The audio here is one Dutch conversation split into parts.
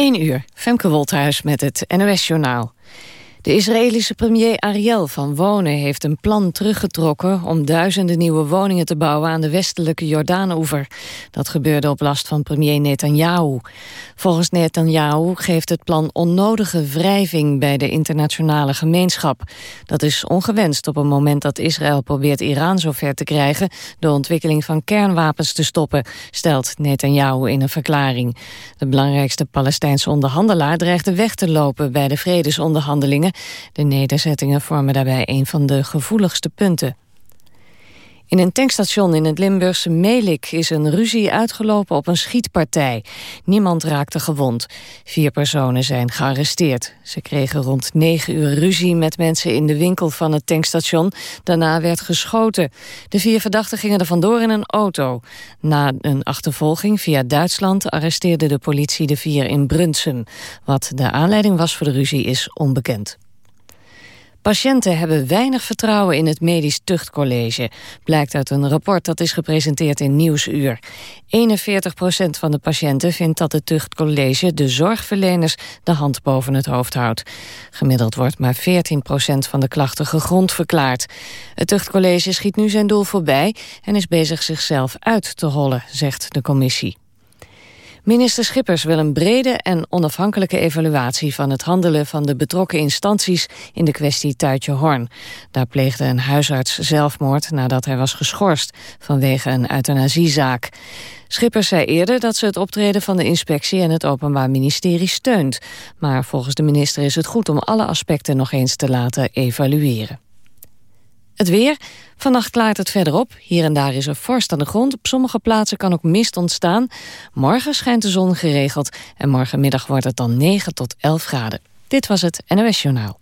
1 uur, Femke Wolthuis met het NOS-journaal. De Israëlische premier Ariel van Wonen heeft een plan teruggetrokken... om duizenden nieuwe woningen te bouwen aan de westelijke Jordaanoever. Dat gebeurde op last van premier Netanyahu. Volgens Netanyahu geeft het plan onnodige wrijving... bij de internationale gemeenschap. Dat is ongewenst op een moment dat Israël probeert Iran zover te krijgen... de ontwikkeling van kernwapens te stoppen, stelt Netanyahu in een verklaring. De belangrijkste Palestijnse onderhandelaar dreigt weg te lopen... bij de vredesonderhandelingen de nederzettingen vormen daarbij een van de gevoeligste punten. In een tankstation in het Limburgse Melik is een ruzie uitgelopen op een schietpartij. Niemand raakte gewond. Vier personen zijn gearresteerd. Ze kregen rond negen uur ruzie met mensen in de winkel van het tankstation. Daarna werd geschoten. De vier verdachten gingen er vandoor in een auto. Na een achtervolging via Duitsland arresteerde de politie de vier in Brunsum. Wat de aanleiding was voor de ruzie is onbekend. Patiënten hebben weinig vertrouwen in het Medisch Tuchtcollege. Blijkt uit een rapport dat is gepresenteerd in Nieuwsuur. 41 procent van de patiënten vindt dat het Tuchtcollege... de zorgverleners de hand boven het hoofd houdt. Gemiddeld wordt maar 14 procent van de klachten gegrond verklaard. Het Tuchtcollege schiet nu zijn doel voorbij... en is bezig zichzelf uit te hollen, zegt de commissie. Minister Schippers wil een brede en onafhankelijke evaluatie van het handelen van de betrokken instanties in de kwestie Tuitje Horn. Daar pleegde een huisarts zelfmoord nadat hij was geschorst vanwege een euthanasiezaak. Schippers zei eerder dat ze het optreden van de inspectie en het Openbaar Ministerie steunt. Maar volgens de minister is het goed om alle aspecten nog eens te laten evalueren. Het weer. Vannacht klaart het verder op. Hier en daar is er vorst aan de grond. Op sommige plaatsen kan ook mist ontstaan. Morgen schijnt de zon geregeld. En morgenmiddag wordt het dan 9 tot 11 graden. Dit was het NOS Journaal.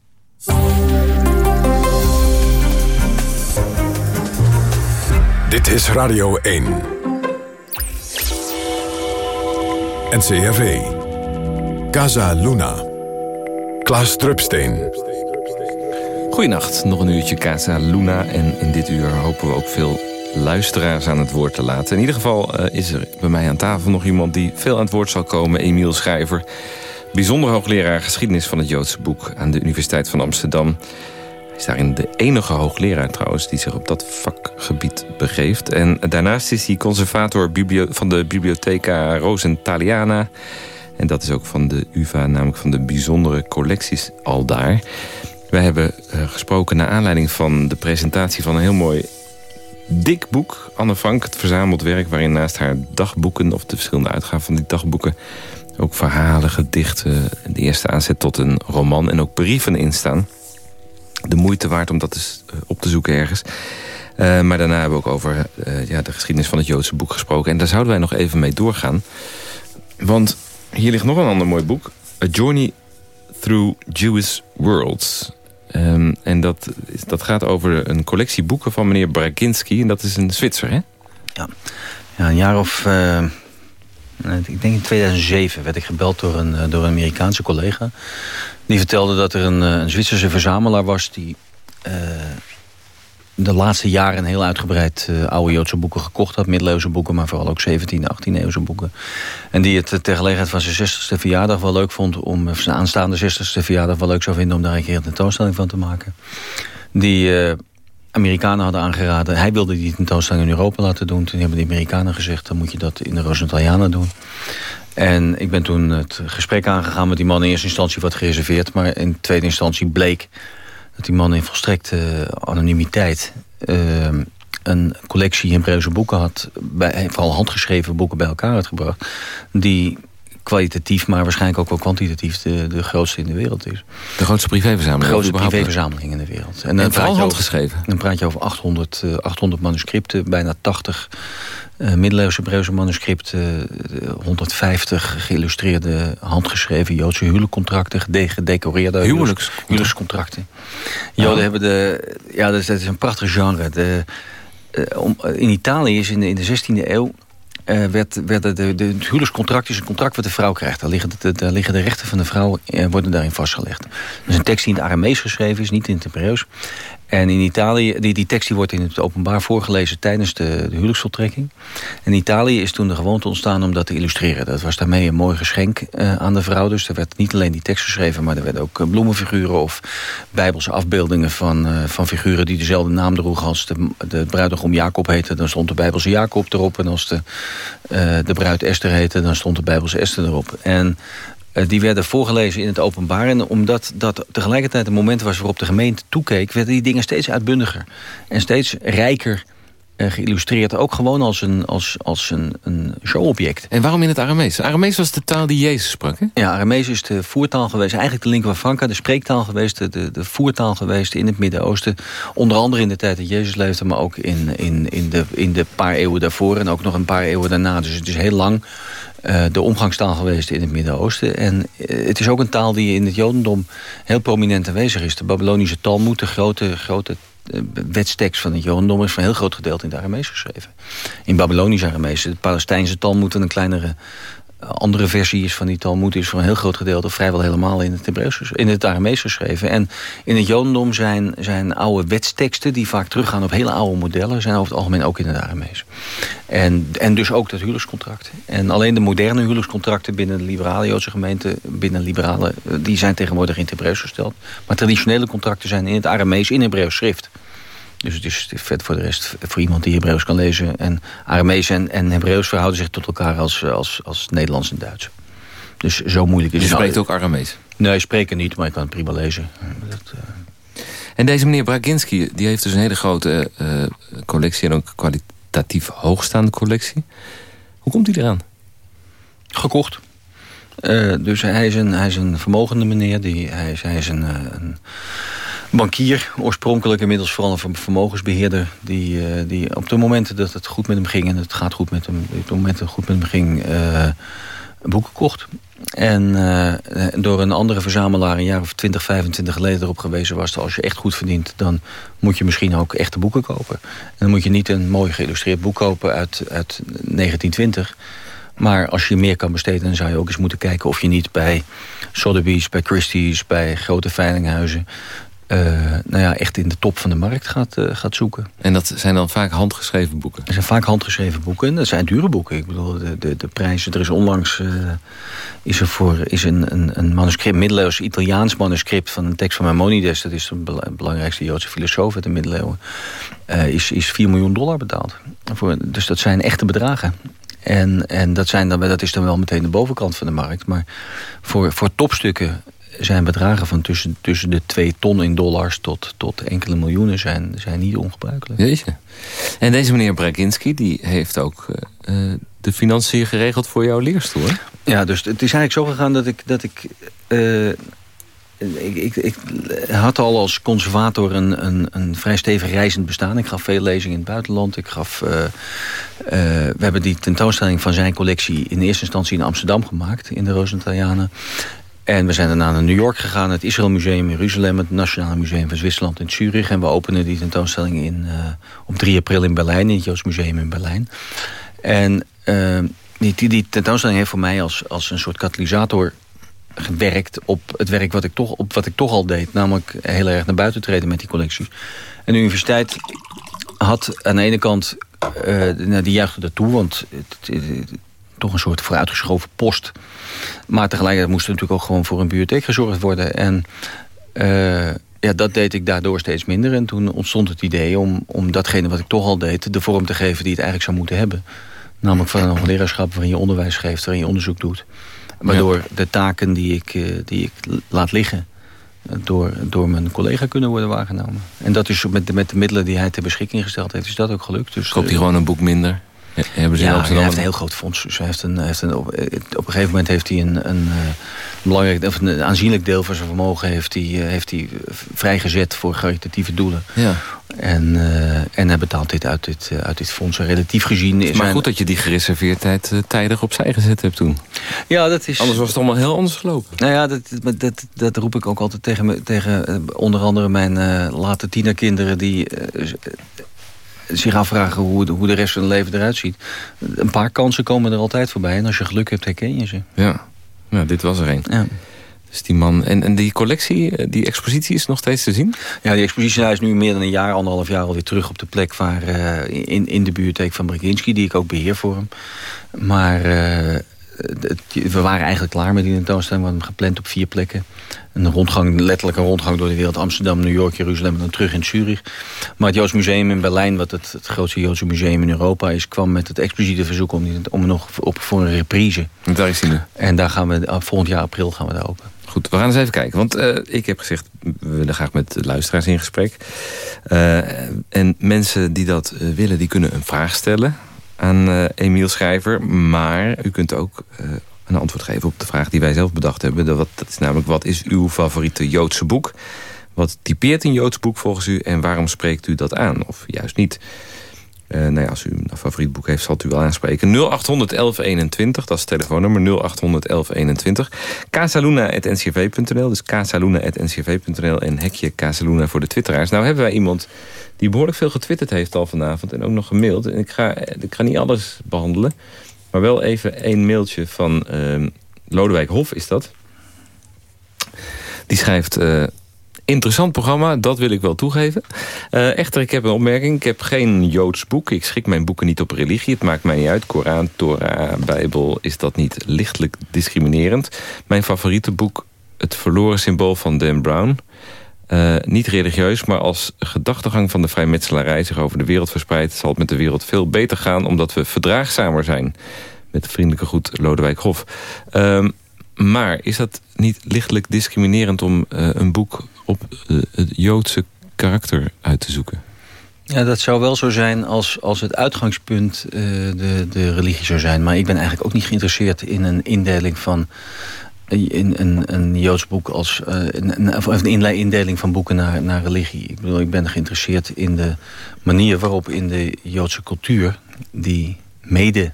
Dit is Radio 1. NCRV. Casa Luna. Klaas Drupsteen. Goedenacht, nog een uurtje Casa Luna. En in dit uur hopen we ook veel luisteraars aan het woord te laten. In ieder geval uh, is er bij mij aan tafel nog iemand die veel aan het woord zal komen. Emiel Schrijver, bijzonder hoogleraar geschiedenis van het Joodse boek... aan de Universiteit van Amsterdam. Hij is daarin de enige hoogleraar trouwens die zich op dat vakgebied begeeft. En daarnaast is hij conservator van de Bibliotheca Rosentaliana... En dat is ook van de UvA, namelijk van de bijzondere collecties al daar. Wij hebben uh, gesproken naar aanleiding van de presentatie van een heel mooi dik boek. Anne Frank, het verzameld werk waarin naast haar dagboeken... of de verschillende uitgaven van die dagboeken... ook verhalen, gedichten, de eerste aanzet tot een roman... en ook brieven in staan. De moeite waard om dat eens uh, op te zoeken ergens. Uh, maar daarna hebben we ook over ja, de geschiedenis van het Joodse boek gesproken. En daar zouden wij nog even mee doorgaan. Want hier ligt nog een ander mooi boek. A Journey Through Jewish Worlds. Um, en dat, dat gaat over een collectie boeken van meneer Braginski. En dat is een Zwitser, hè? Ja, ja een jaar of... Uh, ik denk in 2007 werd ik gebeld door een, eh, door een Amerikaanse collega. Die vertelde dat er een, een Zwitserse verzamelaar was... die uh, de laatste jaren heel uitgebreid uh, oude Joodse boeken gekocht had. Middeleeuwse boeken, maar vooral ook 17e, 18e eeuwse boeken. En die het ter gelegenheid van zijn 60ste verjaardag wel leuk vond... om zijn aanstaande 60ste verjaardag wel leuk zou vinden... om daar een keer een tentoonstelling van te maken. Die uh, Amerikanen hadden aangeraden... hij wilde die tentoonstelling in Europa laten doen. Toen hebben de Amerikanen gezegd... dan moet je dat in de Rosentalianen doen. En ik ben toen het gesprek aangegaan met die man... in eerste instantie wat gereserveerd... maar in tweede instantie bleek dat die man in volstrekte anonimiteit... Uh, een collectie Hebreeuwse boeken had... Bij, vooral handgeschreven boeken bij elkaar had gebracht... die kwalitatief, maar waarschijnlijk ook wel kwantitatief... de, de grootste in de wereld is. De grootste privéverzameling? De grootste privéverzameling in de wereld. En, en vooral handgeschreven? dan praat je over 800, 800 manuscripten, bijna 80 uh, middeleeuwse Hebreeuwse manuscripten, 150 geïllustreerde, handgeschreven Joodse huwelijkscontracten, gedecoreerde Huwelijks huwelijkscontracten. Joden hebben de, ja, dat is, dat is een prachtig genre. De, uh, om, in Italië is in de, in de 16e eeuw werd, werd de, de, de, het huwelijkscontract is een contract wat de vrouw krijgt. Daar liggen de, daar liggen de rechten van de vrouw worden daarin vastgelegd. Dat is een tekst die in het Aramees geschreven is, niet in het Hebreeuws. En in Italië, die, die tekst wordt in het openbaar voorgelezen tijdens de, de huwelijksvoltrekking. In Italië is toen de gewoonte ontstaan om dat te illustreren. Dat was daarmee een mooi geschenk uh, aan de vrouw. Dus er werd niet alleen die tekst geschreven, maar er werden ook uh, bloemenfiguren of bijbelse afbeeldingen van, uh, van figuren die dezelfde naam droegen als de, de bruidegom Jacob heette. Dan stond de bijbelse Jacob erop. En als de, de bruid Esther heette, dan stond de bijbelse Esther erop. En eh, die werden voorgelezen in het openbaar. En omdat dat tegelijkertijd een moment was waarop de gemeente toekeek... werden die dingen steeds uitbundiger en steeds rijker geïllustreerd. Ook gewoon als een, als, als een, een showobject. En waarom in het Aramees? Aramees was de taal die Jezus sprak, hè? Ja, Aramees is de voertaal geweest. Eigenlijk de lingua franca, de spreektaal geweest. De, de, voertaal geweest in het Midden-Oosten. Onder andere in de tijd dat Jezus leefde. Maar ook in, in, in, de, in de paar eeuwen daarvoor. En ook nog een paar eeuwen daarna. Dus het is heel lang uh, de omgangstaal geweest in het Midden-Oosten. En uh, het is ook een taal die in het Jodendom heel prominent aanwezig is. De Babylonische Talmud, de grote, grote wetstekst van het Jodendom... is van een heel groot gedeelte in het Aramees geschreven. In Babylonisch Aramees. De Palestijnse Talmud een kleinere andere versie is van die Talmud is voor een heel groot gedeelte vrijwel helemaal in het, Hebreeuws, in het Aramees geschreven. En in het Jodendom zijn, zijn oude wetsteksten die vaak teruggaan op hele oude modellen, zijn over het algemeen ook in het Aramees. En, en dus ook dat huwelijkscontract. En alleen de moderne huwelijkscontracten binnen de liberale Joodse gemeente, binnen liberale, die zijn tegenwoordig in het Hebreeuws gesteld. Maar traditionele contracten zijn in het Aramees in Hebreeuws schrift. Dus het is vet voor de rest voor iemand die Hebreeuws kan lezen. En Aramees en, en Hebreeuws verhouden zich tot elkaar als, als, als Nederlands en Duits. Dus zo moeilijk is het. Je spreekt ook Aramees? Nee, spreken niet, maar ik kan het prima lezen. Dat, uh... En deze meneer Braginski, die heeft dus een hele grote uh, collectie... en ook kwalitatief hoogstaande collectie. Hoe komt hij eraan? Gekocht. Uh, dus hij is, een, hij is een vermogende meneer. Die, hij, is, hij is een, een bankier, oorspronkelijk inmiddels vooral een vermogensbeheerder... die, uh, die op de momenten dat het goed met hem ging... en het gaat goed met hem, op de momenten dat het goed met hem ging... Uh, boeken kocht. En uh, door een andere verzamelaar een jaar of 20, 25 geleden erop gewezen was... dat als je echt goed verdient, dan moet je misschien ook echte boeken kopen. En dan moet je niet een mooi geïllustreerd boek kopen uit, uit 1920... Maar als je meer kan besteden, dan zou je ook eens moeten kijken... of je niet bij Sotheby's, bij Christie's, bij grote veilinghuizen... Uh, nou ja, echt in de top van de markt gaat, uh, gaat zoeken. En dat zijn dan vaak handgeschreven boeken? Dat zijn vaak handgeschreven boeken. En dat zijn dure boeken. Ik bedoel, de, de, de prijzen... Er is onlangs uh, is er voor, is een, een, een manuscript, middeleeuws Italiaans manuscript... van een tekst van Maimonides. Dat is de belangrijkste Joodse filosoof uit de middeleeuwen. is, is 4 miljoen dollar betaald. Voor, dus dat zijn echte bedragen. En, en dat, zijn dan, dat is dan wel meteen de bovenkant van de markt. Maar voor, voor topstukken zijn bedragen van tussen, tussen de 2 ton in dollars tot, tot enkele miljoenen zijn, zijn niet ongebruikelijk. Jeetje. En deze meneer Braginski die heeft ook uh, de financiën geregeld voor jouw leerstoel. Hè? Ja, dus het is eigenlijk zo gegaan dat ik... Dat ik uh, ik, ik, ik, had al als conservator een, een, een, vrij stevig reizend bestaan. Ik gaf veel lezingen in het buitenland. Ik gaf, uh, uh, we hebben die tentoonstelling van zijn collectie in eerste instantie in Amsterdam gemaakt. In de Rosenthalianen. En we zijn daarna naar New York gegaan. Het Israël Museum in Jeruzalem. Het Nationale Museum van Zwitserland in Zurich. En we openen die tentoonstelling in, uh, op 3 april in Berlijn. In het Joods Museum in Berlijn. En die, die, die tentoonstelling heeft voor mij als, als een soort katalysator gewerkt op het werk wat ik, toch, op wat ik toch al deed. Namelijk heel erg naar buiten treden met die collecties. En de universiteit had aan de ene kant... Uh, die juichte daartoe, want het, toch een soort vooruitgeschoven post. Maar tegelijkertijd moest er natuurlijk ook gewoon voor een bibliotheek gezorgd worden. En uh, ja, dat deed ik daardoor steeds minder. En toen ontstond het idee om, om datgene wat ik toch al deed... de vorm te geven die het eigenlijk zou moeten hebben. Namelijk van een leraarschap waarin je onderwijs geeft, waarin je onderzoek doet. Waardoor ja. de taken die ik, uh, die ik laat liggen... Door, door mijn collega kunnen worden waargenomen. En dat is met de, met de middelen die hij ter beschikking gesteld heeft... is dat ook gelukt. Dus, Koopt hij gewoon een boek minder? Hebben ze ja, hij heeft een heel groot fonds. Dus hij heeft een, heeft een, op, op een gegeven moment heeft hij een, een, belangrijk, of een aanzienlijk deel van zijn vermogen heeft hij, heeft hij vrijgezet voor caritatieve doelen. Ja. En, uh, en hij betaalt dit uit dit, uit dit fonds. Relatief gezien is Maar goed dat je die gereserveerdheid uh, tijdig opzij gezet hebt toen. Ja, dat is... Anders was het allemaal heel anders gelopen. Nou ja, dat, dat, dat, dat roep ik ook altijd tegen, me, tegen uh, onder andere mijn late tienerkinderen... die zich afvragen hoe, hoe de rest van hun leven eruit ziet. Een paar kansen komen er altijd voorbij. En als je geluk hebt, herken je ze. Ja, ja dit was er een. Ja. Dus die man. En, en die collectie, eh, die expositie is nog steeds te zien? Ja, die expositie is nu meer dan een jaar, anderhalf jaar alweer terug op de plek waar uh, in, in de bibliotheek van Brzezinski, die ik ook beheer voor hem. Maar uh, we waren eigenlijk klaar met die tentoonstelling. We hadden hem gepland op vier plekken. Een rondgang, letterlijk een rondgang door de wereld. Amsterdam, New York, Jeruzalem en dan terug in Zurich. Maar het Joods Museum in Berlijn, wat het, het grootste Joodse museum in Europa is... kwam met het expliciete verzoek om, om nog op, voor een reprise. En daar is hij nu. En daar gaan we, volgend jaar april gaan we daar open. Goed, we gaan eens even kijken. Want uh, ik heb gezegd, we willen graag met luisteraars in gesprek. Uh, en mensen die dat willen, die kunnen een vraag stellen aan uh, Emiel Schrijver. Maar u kunt ook uh, een antwoord geven op de vraag die wij zelf bedacht hebben. Dat, dat is namelijk, wat is uw favoriete Joodse boek? Wat typeert een Joods boek volgens u en waarom spreekt u dat aan? Of juist niet? Uh, nou ja, als u een favoriet boek heeft, zal u wel aanspreken. 0800 1121, dat is het telefoonnummer. 0800 1121. Casaluna.ncv.nl, dus casaluna.ncv.nl en hekje Casaluna voor de twitteraars. Nou hebben wij iemand die behoorlijk veel getwitterd heeft al vanavond en ook nog gemaild. En ik ga, ik ga niet alles behandelen, maar wel even één mailtje van uh, Lodewijk Hof is dat. Die schrijft... Uh, Interessant programma, dat wil ik wel toegeven. Uh, echter, ik heb een opmerking. Ik heb geen Joods boek. Ik schik mijn boeken niet op religie. Het maakt mij niet uit. Koran, Torah, Bijbel, is dat niet lichtelijk discriminerend. Mijn favoriete boek, Het verloren symbool van Dan Brown... Uh, niet religieus, maar als gedachtegang van de vrijmetselarij zich over de wereld verspreidt... zal het met de wereld veel beter gaan omdat we verdraagzamer zijn. Met de vriendelijke groet Lodewijk Hof. Uh, maar is dat niet lichtelijk discriminerend om uh, een boek op uh, het Joodse karakter uit te zoeken? Ja, dat zou wel zo zijn als, als het uitgangspunt uh, de, de religie zou zijn. Maar ik ben eigenlijk ook niet geïnteresseerd in een indeling van in een, een Joods boek als uh, een, een indeling van boeken naar, naar religie. Ik bedoel, ik ben geïnteresseerd in de manier waarop in de Joodse cultuur die mede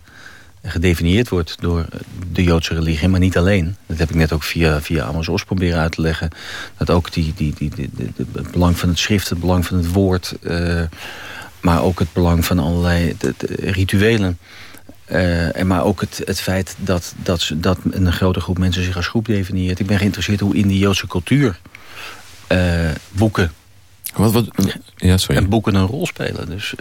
gedefinieerd wordt door de Joodse religie, maar niet alleen. Dat heb ik net ook via, via Amos Os proberen uit te leggen. Dat ook die, die, die, het belang van het schrift, het belang van het woord... Uh, maar ook het belang van allerlei de, de rituelen... Uh, en maar ook het, het feit dat, dat, dat een grote groep mensen zich als groep definieert. Ik ben geïnteresseerd hoe in die Joodse cultuur uh, boeken wat, wat, ja, sorry. En boeken een rol spelen. Dus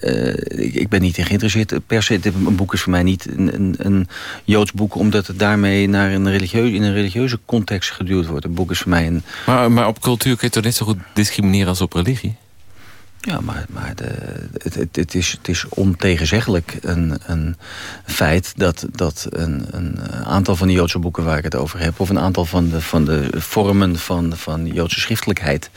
uh, ik, ik, ben niet geïnteresseerd. Per se, een boek is voor mij niet een, een, een Joods boek... omdat het daarmee naar een religieuze, in een religieuze context geduwd wordt. Een boek is voor mij een... Maar, maar op cultuur kun je toch net zo goed discrimineren als op religie? Ja, maar, maar de, het, het, het, is, het is ontegenzeggelijk een, een feit... dat, dat een, een aantal van de Joodse boeken waar ik het over heb... of een aantal van de, van de vormen van, van Joodse schriftelijkheid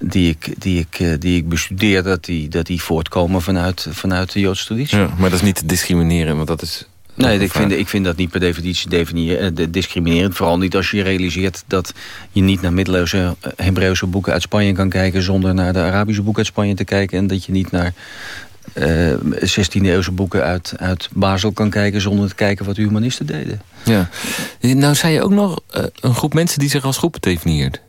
die ik, die ik, die ik bestudeer... dat die, dat die voortkomen vanuit, vanuit de Joodse traditie. Ja, maar dat is niet te discrimineren, want dat is... Nee, ik vind, ik vind dat niet per definitie definiëren, discriminerend. Vooral niet als je realiseert dat je niet naar middeleeuwse Hebreeuwse boeken uit Spanje kan kijken... zonder naar de Arabische boeken uit Spanje te kijken. En dat je niet naar uh, 16e eeuwse boeken uit, uit Basel kan kijken... zonder te kijken wat de humanisten deden. Ja. Nou zei je ook nog uh, een groep mensen die zich als groep definieert.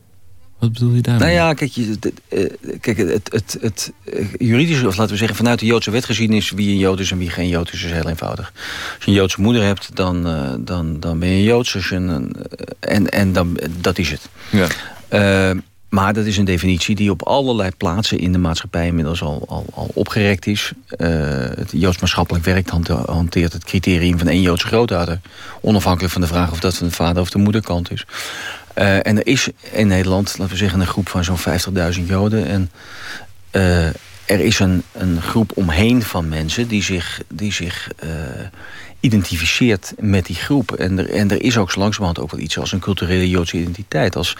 Wat bedoel je daar? Nou ja, kijk, je, uh, kijk het, het, het, juridische, of laten we zeggen vanuit de Joodse wet gezien is wie een Jood is en wie geen Jood is, is heel eenvoudig. Als je een Joodse moeder hebt, dan, uh, dan, dan ben je Joods. Als je een, en en dan, dat is het. Ja. Uh, maar dat is een definitie die op allerlei plaatsen in de maatschappij inmiddels al, al, al opgerekt is. Uh, het Joods maatschappelijk werk hanteert het criterium van één Joodse grootvader. Onafhankelijk van de vraag of dat van de vader of de moederkant is. Uh, en er is in Nederland, laten we zeggen, een groep van zo'n 50.000 Joden. En uh, er is een, een groep omheen van mensen die zich, die zich uh, identificeert met die groep. En er, en er is ook zo langzamerhand ook wel iets als een culturele Joodse identiteit. Als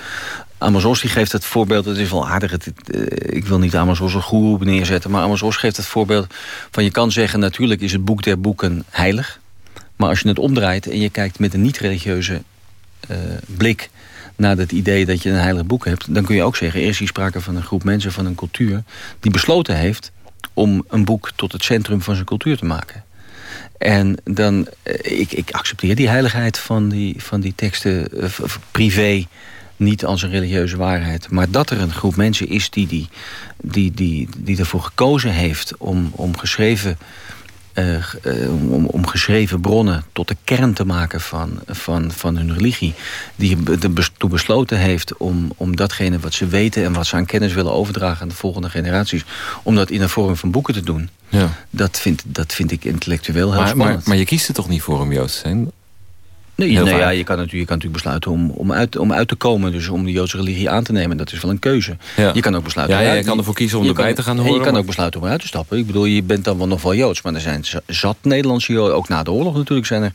Amazos die geeft het voorbeeld, het is wel aardig, het, ik wil niet Amazos een goeroe neerzetten... maar Amazos geeft het voorbeeld van je kan zeggen... natuurlijk is het boek der boeken heilig... maar als je het omdraait en je kijkt met een niet-religieuze blik naar het idee dat je een heilig boek hebt... dan kun je ook zeggen, er is sprake van een groep mensen, van een cultuur... die besloten heeft om een boek tot het centrum van zijn cultuur te maken. En dan, eh, ik, ik accepteer die heiligheid van die, van die teksten uh, privé niet als een religieuze waarheid. Maar dat er een groep mensen is die, die, die, die, die ervoor gekozen heeft om, om geschreven om, om, geschreven bronnen tot de kern te maken van, van, van hun religie. Die ertoe besloten heeft om, om datgene wat ze weten... en wat ze aan kennis willen overdragen aan de volgende generaties... om dat in de vorm van boeken te doen. Ja. Dat, vind, dat vind ik intellectueel heel maar, spannend. Maar, maar je kiest er toch niet voor om Joods te zijn? Nee, nou ja, je, kan natuurlijk, je kan natuurlijk besluiten om, om, uit, om uit te komen. Dus om de Joodse religie aan te nemen. Dat is wel een keuze. Je kan ook besluiten... Ja, je kan ervoor kiezen om erbij te gaan horen. je kan ook besluiten om uit te stappen. Ik bedoel, je bent dan wel nog wel Joods. Maar er zijn zat Nederlandse Joden. Ook na de oorlog natuurlijk zijn er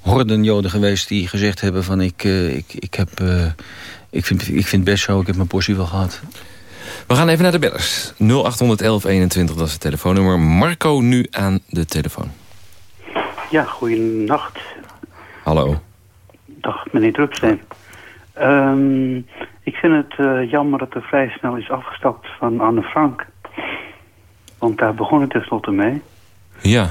horden Joden geweest... die gezegd hebben van ik, uh, ik, ik, heb, uh, ik, vind, ik vind best zo, ik heb mijn portie wel gehad. We gaan even naar de bellers. 081121, dat is het telefoonnummer. Marco nu aan de telefoon. Ja, goeienacht. Hallo. Dag, meneer Drupsteen. Um, ik vind het uh, jammer dat er vrij snel is afgestapt van Anne Frank. Want daar begon het tenslotte mee. Ja.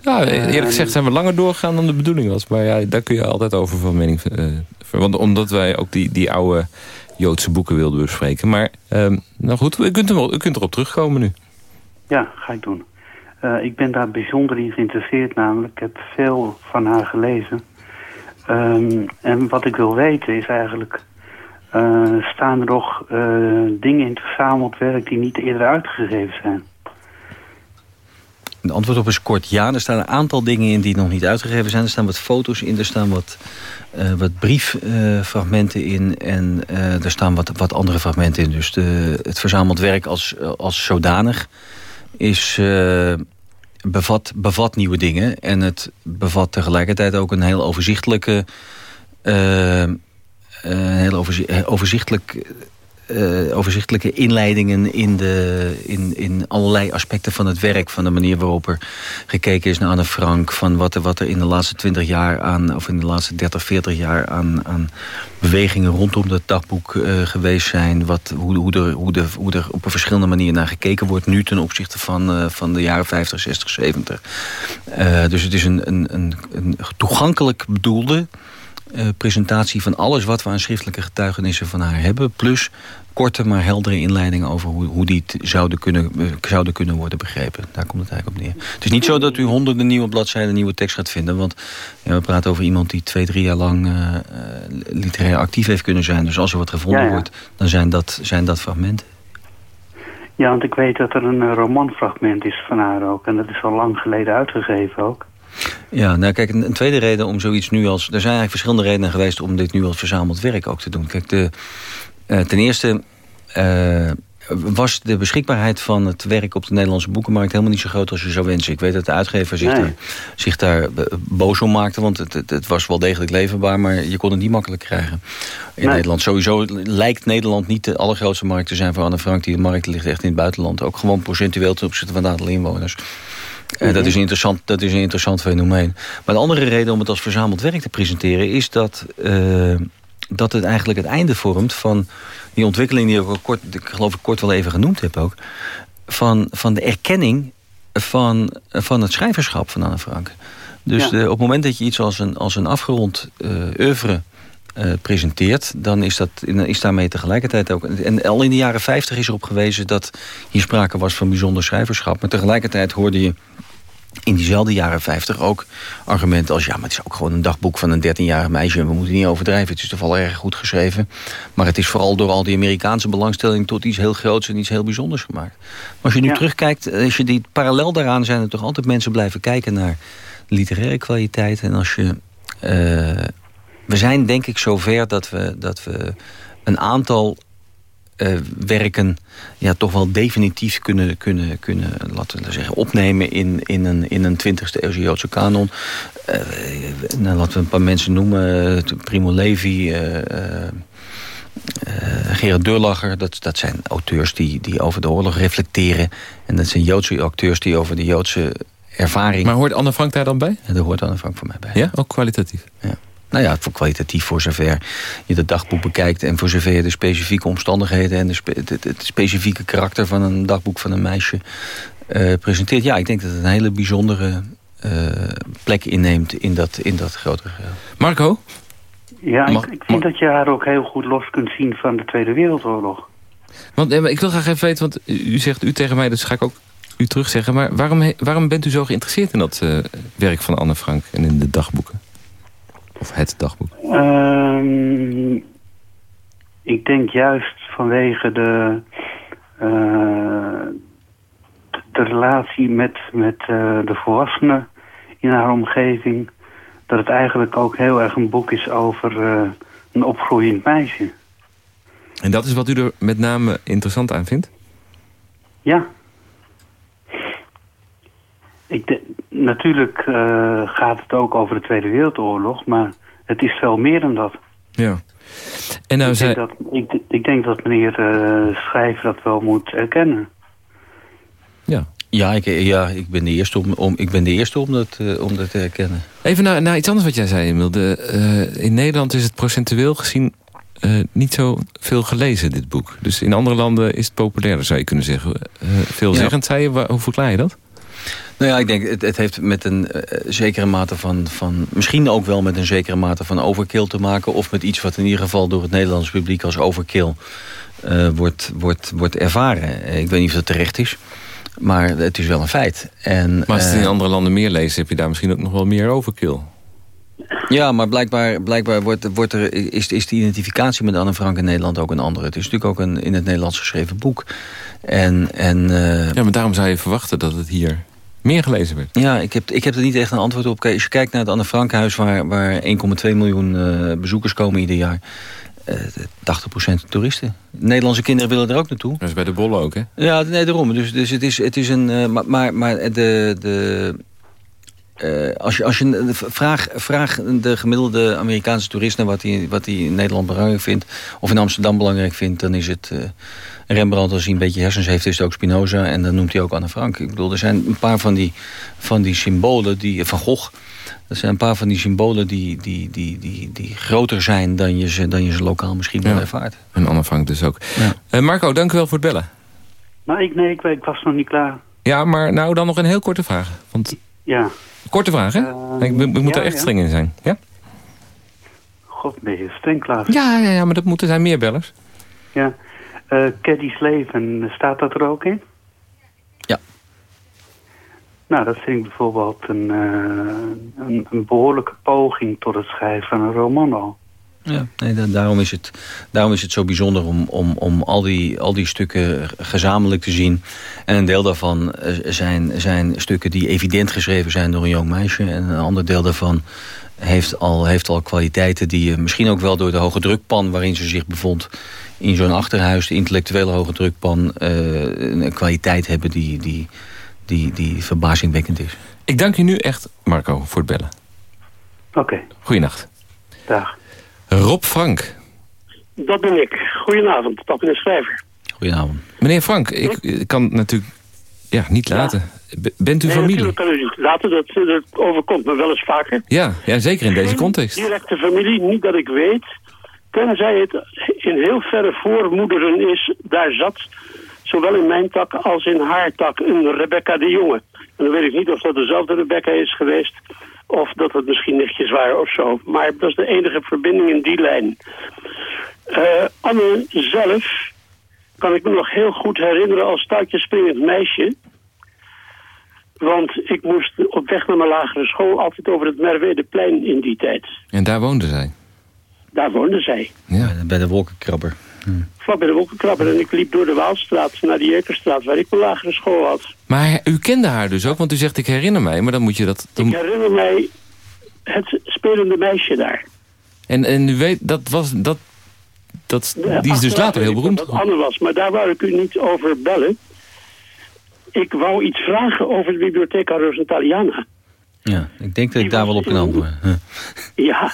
Ja, eerlijk gezegd zijn we langer doorgegaan dan de bedoeling was. Maar ja, daar kun je altijd over van mening... Uh, want omdat wij ook die, die oude Joodse boeken wilden bespreken. Maar um, nou goed, u kunt, er, u kunt erop terugkomen nu. Ja, ga ik doen. Uh, ik ben daar bijzonder in geïnteresseerd namelijk. Ik heb veel van haar gelezen. Um, en wat ik wil weten is eigenlijk... Uh, staan er nog uh, dingen in het verzameld werk die niet eerder uitgegeven zijn? De antwoord op is kort ja. Er staan een aantal dingen in die nog niet uitgegeven zijn. Er staan wat foto's in, er staan wat, uh, wat brieffragmenten in... en er staan wat, wat andere fragmenten in. Dus de, het verzameld werk als, als zodanig is... Bevat, bevat nieuwe dingen. En het bevat tegelijkertijd ook een heel overzichtelijke... een heel overzichtelijk uh, overzichtelijke inleidingen in, de, in, in allerlei aspecten van het werk. Van de manier waarop er gekeken is naar Anne Frank. Van wat er, wat er in de laatste 20 jaar aan, of in de laatste 30, 40 jaar aan, aan bewegingen rondom dat dagboek uh, geweest zijn. Wat, hoe, hoe, er, hoe, de, hoe er op een verschillende manier naar gekeken wordt nu ten opzichte van, uh, van de jaren 50, 60, 70. dus het is een, een, een toegankelijk bedoelde uh, presentatie van alles wat we aan schriftelijke getuigenissen van haar hebben. Plus korte maar heldere inleidingen over hoe, hoe die zouden kunnen, uh, zouden kunnen worden begrepen. Daar komt het eigenlijk op neer. Het is niet zo dat u honderden nieuwe bladzijden nieuwe tekst gaat vinden. Want ja, we praten over iemand die twee, drie jaar lang uh, literair actief heeft kunnen zijn. Dus als er wat gevonden ja, ja. wordt, dan zijn dat, zijn dat fragmenten. Ja, want ik weet dat er een romanfragment is van haar ook. En dat is al lang geleden uitgegeven ook. Ja, nou kijk, een, tweede reden om zoiets nu als... Er zijn eigenlijk verschillende redenen geweest om dit nu als verzameld werk ook te doen. Kijk, de, uh, ten eerste uh, was de beschikbaarheid van het werk op de Nederlandse boekenmarkt helemaal niet zo groot als je zou wensen. Ik weet dat de uitgever zich, nee. daar, zich daar boos om maakte, want het, het, het, was wel degelijk leverbaar, maar je kon het niet makkelijk krijgen. In nee. Nederland sowieso lijkt Nederland niet de allergrootste markt te zijn voor Anne Frank. Die markt ligt echt in het buitenland. Ook gewoon procentueel ten opzichte van het aantal inwoners. Dat, is een interessant, dat is een interessant fenomeen. Maar de andere reden om het als verzameld werk te presenteren... is dat, uh, dat het eigenlijk het einde vormt van die ontwikkeling... die ik, ook kort, ik geloof ik kort wel even genoemd heb ook... van, van de erkenning van, van het schrijverschap van Anne Frank. Dus ja. de, op het moment dat je iets als een, als een afgerond uh, oeuvre... Uh, presenteert, dan is, dat, is daarmee tegelijkertijd ook... En al in de jaren 50 is erop gewezen dat hier sprake was van bijzonder schrijverschap. Maar tegelijkertijd hoorde je in diezelfde jaren 50 ook argumenten als... ja, maar het is ook gewoon een dagboek van een 13-jarig meisje... en we moeten niet overdrijven, het is toch wel erg goed geschreven. Maar het is vooral door al die Amerikaanse belangstelling... tot iets heel groots en iets heel bijzonders gemaakt. Maar als je nu ja. terugkijkt, als je die parallel daaraan... zijn er toch altijd mensen blijven kijken naar literaire kwaliteit. En als je... Uh, we zijn denk ik zover dat we, dat we een aantal uh, werken ja, toch wel definitief kunnen, kunnen, kunnen laten we zeggen, opnemen in, in een, in een 20e eeuwse Joodse kanon. Uh, nou, laten we een paar mensen noemen. Primo Levi, uh, Gerard Durlacher. Dat, dat zijn auteurs die, die over de oorlog reflecteren. En dat zijn Joodse acteurs die over de Joodse ervaring... Maar hoort Anne Frank daar dan bij? Ja, daar hoort Anne Frank voor mij bij. Ja, ook kwalitatief? Ja. Nou ja, voor kwalitatief voor zover je het dagboek bekijkt... en voor zover je de specifieke omstandigheden... en de spe het, het, specifieke karakter van een dagboek van een meisje uh, presenteert. Ja, ik denk dat het een hele bijzondere uh, plek inneemt in dat, in dat grotere geheel. Marco? Ja, ik, ik vind dat je haar ook heel goed los kunt zien van de Tweede Wereldoorlog. Want eh, ik wil graag even weten, want u zegt u tegen mij... dus ga ik ook u terugzeggen. Maar waarom, waarom bent u zo geïnteresseerd in dat uh, werk van Anne Frank en in de dagboeken? Of het dagboek? Ehm, ik denk juist vanwege de, uh, de relatie met, met uh, de volwassenen in haar omgeving... dat het eigenlijk ook heel erg een boek is over een opgroeiend meisje. En dat is wat u er met name interessant aan vindt? Ja. Ik natuurlijk uh, gaat het ook over de Tweede Wereldoorlog, maar het is veel meer dan dat. Ja. En nou ik, zei... denk dat, ik, ik, denk dat meneer uh, Schrijver dat wel moet erkennen. Ja. Ja, ik, ja, ik ben de eerste om, om, ik ben de eerste om, dat, uh, om dat te herkennen. Even naar, naar iets anders wat jij zei, Emil. De, in Nederland is het procentueel gezien uh, niet zo veel gelezen, dit boek. Dus in andere landen is het populairder, zou je kunnen zeggen. Uh, veelzeggend, ja. zei je. Hoe verklaar je dat? Nou ja, ik denk, het, het heeft met een uh, zekere mate van, van... misschien ook wel met een zekere mate van overkill te maken... of met iets wat in ieder geval door het Nederlandse publiek als overkill wordt, wordt, wordt ervaren. Ik weet niet of dat terecht is. Maar het is wel een feit. En, maar als het in andere landen meer leest... heb je daar misschien ook nog wel meer overkill. Ja, maar blijkbaar, blijkbaar wordt, wordt er, is, is de identificatie met Anne Frank in Nederland ook een andere. Het is natuurlijk ook een in het Nederlands geschreven boek. En, en, uh... Ja, maar daarom zou je verwachten dat het hier meer gelezen werd. Ja, ik heb, ik heb er niet echt een antwoord op. Als je kijkt naar het Anne Frankhuis... waar, waar 1,2 miljoen uh, bezoekers komen ieder jaar... Uh, 80% toeristen. Nederlandse kinderen willen er ook naartoe. Dat is bij de bollen ook, hè? Ja, nee, daarom. Dus, dus het, is, het is een... Uh, maar maar, maar de, de, uh, als je, als je vraag, vraag de gemiddelde Amerikaanse toerist naar wat hij, wat hij in Nederland belangrijk vindt, of in Amsterdam belangrijk vindt, dan is het uh, Rembrandt. Als hij een beetje hersens heeft, is het ook Spinoza. En dan noemt hij ook Anne Frank. Ik bedoel, er zijn een paar van die, van die symbolen, die, van Gogh. Er zijn een paar van die symbolen die, die, die, die, die groter zijn dan je ze, dan je ze lokaal misschien wel ervaart. En Anne Frank dus ook. Ja. Uh, Marco, dank u wel voor het bellen. Maar ik, nee, ik, ik was nog niet klaar. Ja, maar nou dan nog een heel korte vraag. Want... Ja. Korte vraag, hè? Uh, ik, moet ja, er echt ja. streng in zijn. Ja? God, ben je streng, Klaas. Ja, ja, ja, maar dat moeten zijn meer bellers. Ja. Uh, Caddy's leven, staat dat er ook in? Ja. Nou, dat vind ik bijvoorbeeld een, uh, een, een, behoorlijke poging tot het schrijven van een roman al. Ja, nee, da daarom, is het, daarom is het zo bijzonder om, om, om al, die, al die stukken gezamenlijk te zien. En een deel daarvan zijn, zijn stukken die evident geschreven zijn door een jong meisje. En een ander deel daarvan heeft al, heeft al kwaliteiten die je misschien ook wel door de hoge drukpan waarin ze zich bevond in zo'n achterhuis, de intellectuele hoge drukpan, uh, een kwaliteit hebben die, die, die, die verbazingwekkend is. Ik dank je nu echt, Marco, voor het bellen. Oké. Okay. Goeienacht. Dag. Rob Frank. Dat ben ik. Goedenavond, dat ben de schrijver. Goedenavond. Meneer Frank, ik, ik kan natuurlijk ja, niet laten. Ja. Bent u nee, familie? natuurlijk kan u niet laten. Dat, dat overkomt me wel eens vaker. Ja, ja zeker in deze context. directe familie, niet dat ik weet. Tenzij het in heel verre voormoederen is, daar zat, zowel in mijn tak als in haar tak, een Rebecca de Jonge. En dan weet ik niet of dat dezelfde Rebecca is geweest, of dat het misschien nichtjes waren of zo. Maar dat is de enige verbinding in die lijn. Uh, Anne zelf kan ik me nog heel goed herinneren als touwtje springend meisje. Want ik moest op weg naar mijn lagere school altijd over het Merwedeplein in die tijd. En daar woonde zij? Daar woonde zij. Ja, bij de wolkenkrabber. Hm. Vlak bij de wolkenkrabber. En ik liep door de Waalstraat naar de Jekerstraat, waar ik mijn lagere school had. Maar u kende haar dus ook? Want u zegt, ik herinner mij, maar dan moet je dat... Dan... Ik herinner mij het spelende meisje daar. En, en u weet, dat was... Dat, dat, die is dus later heel beroemd. Dat Anne was, maar daar wou ik u niet over bellen. Ik wou iets vragen over de Bibliotheca Rosentaliana. Ja, ik denk dat ik daar wel op kan antwoorden. Ja,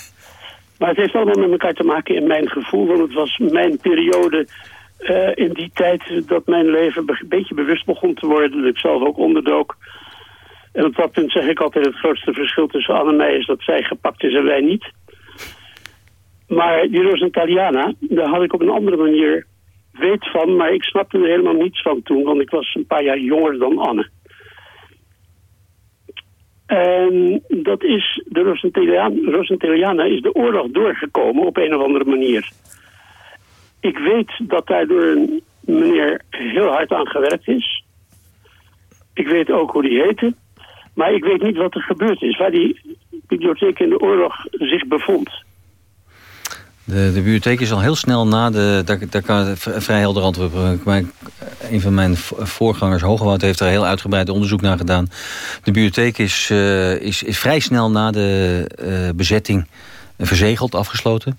maar het heeft allemaal met elkaar te maken in mijn gevoel. Want het was mijn periode uh, in die tijd dat mijn leven een beetje bewust begon te worden. Dat ik zelf ook onderdook. En op dat punt zeg ik altijd het grootste verschil tussen Anne en mij is dat zij gepakt is en wij niet. Maar die Rosentaliana, daar had ik op een andere manier weet van, maar ik snapte er helemaal niets van toen, want ik was een paar jaar jonger dan Anne. En dat is, de Rosentaliana is de oorlog doorgekomen op een of andere manier. Ik weet dat daar door een meneer heel hard aan gewerkt is. Ik weet ook hoe die heette. Maar ik weet niet wat er gebeurd is. Waar die bibliotheek in de oorlog zich bevond. De, de bibliotheek is al heel snel na de... Daar, daar kan vrij helder antwoord op. Maar een van mijn voorgangers, Hogewoud, heeft er heel uitgebreid onderzoek naar gedaan. De bibliotheek is, uh, is, is vrij snel na de uh, bezetting verzegeld, afgesloten.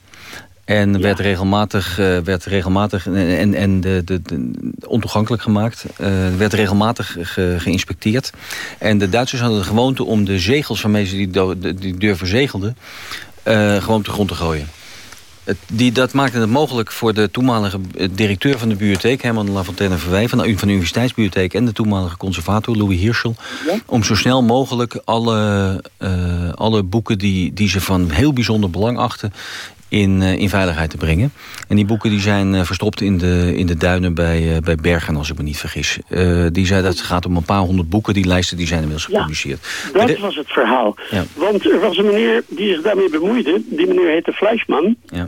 En ja. werd regelmatig, uh, werd regelmatig en, en de, de, de ontoegankelijk gemaakt. Uh, werd regelmatig ge, geïnspecteerd. En de Duitsers hadden de gewoonte om de zegels waarmee ze die, do, die deur verzegelden... Uh, gewoon op de grond te gooien. Het, die, dat maakte het mogelijk voor de toenmalige directeur van de bibliotheek... Herman Lafontaine Verwij van de, van de Universiteitsbibliotheek... en de toenmalige conservator Louis Hirschel... Ja? om zo snel mogelijk alle, uh, alle boeken die, die ze van heel bijzonder belang achten in, uh, in veiligheid te brengen. En die boeken die zijn uh, verstopt in de, in de duinen bij, uh, bij Bergen, als ik me niet vergis. die zei dat het gaat om een paar honderd boeken. Die lijsten die zijn inmiddels gepubliceerd. Ja, dat was het verhaal. Ja. Want er was een meneer die zich daarmee bemoeide. Die meneer heette Fleischman. Ja.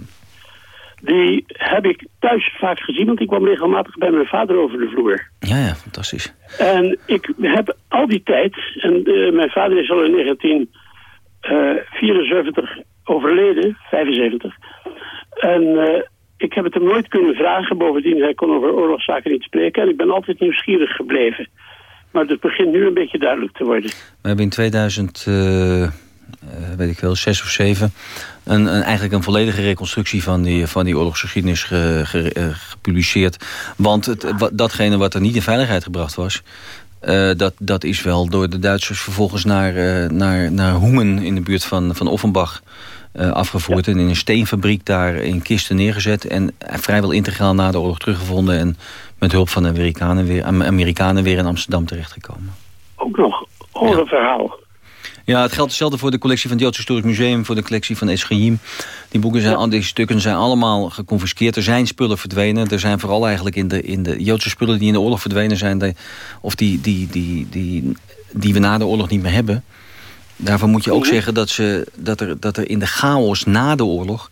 Die heb ik thuis vaak gezien, want ik kwam regelmatig bij mijn vader over de vloer. Ja, ja, fantastisch. En ik heb al die tijd, en mijn vader is al in 1974 overleden, 75. En uh, ik heb het hem nooit kunnen vragen. Bovendien, hij kon over oorlogszaken niet spreken. En ik ben altijd nieuwsgierig gebleven. Maar het begint nu een beetje duidelijk te worden. We hebben in 2000, uh, uh, weet ik wel, zes of zeven... Een, een, eigenlijk een volledige reconstructie van die, van die oorlogsgeschiedenis ge, ge, gepubliceerd. Want het, datgene wat er niet in veiligheid gebracht was... Dat, dat is wel door de Duitsers vervolgens naar, naar, naar Hoengen in de buurt van, van Offenbach uh, afgevoerd. Ja. En in een steenfabriek daar in kisten neergezet. En vrijwel integraal na de oorlog teruggevonden. En met hulp van de Amerikanen weer, Amerikanen weer in Amsterdam terechtgekomen. Ook nog, hoor een ja. verhaal. Ja, het geldt hetzelfde voor de collectie van het Joods Historisch Museum... voor de collectie van Eschajim. Die, boeken zijn, ja. die stukken zijn allemaal geconfiskeerd. Er zijn spullen verdwenen. Er zijn vooral eigenlijk in de, in de Joodse spullen die in de oorlog verdwenen zijn... Of die, die, die, die, die we na de oorlog niet meer hebben... Daarvan moet je ook zeggen dat, ze, dat, er, dat er in de chaos na de oorlog...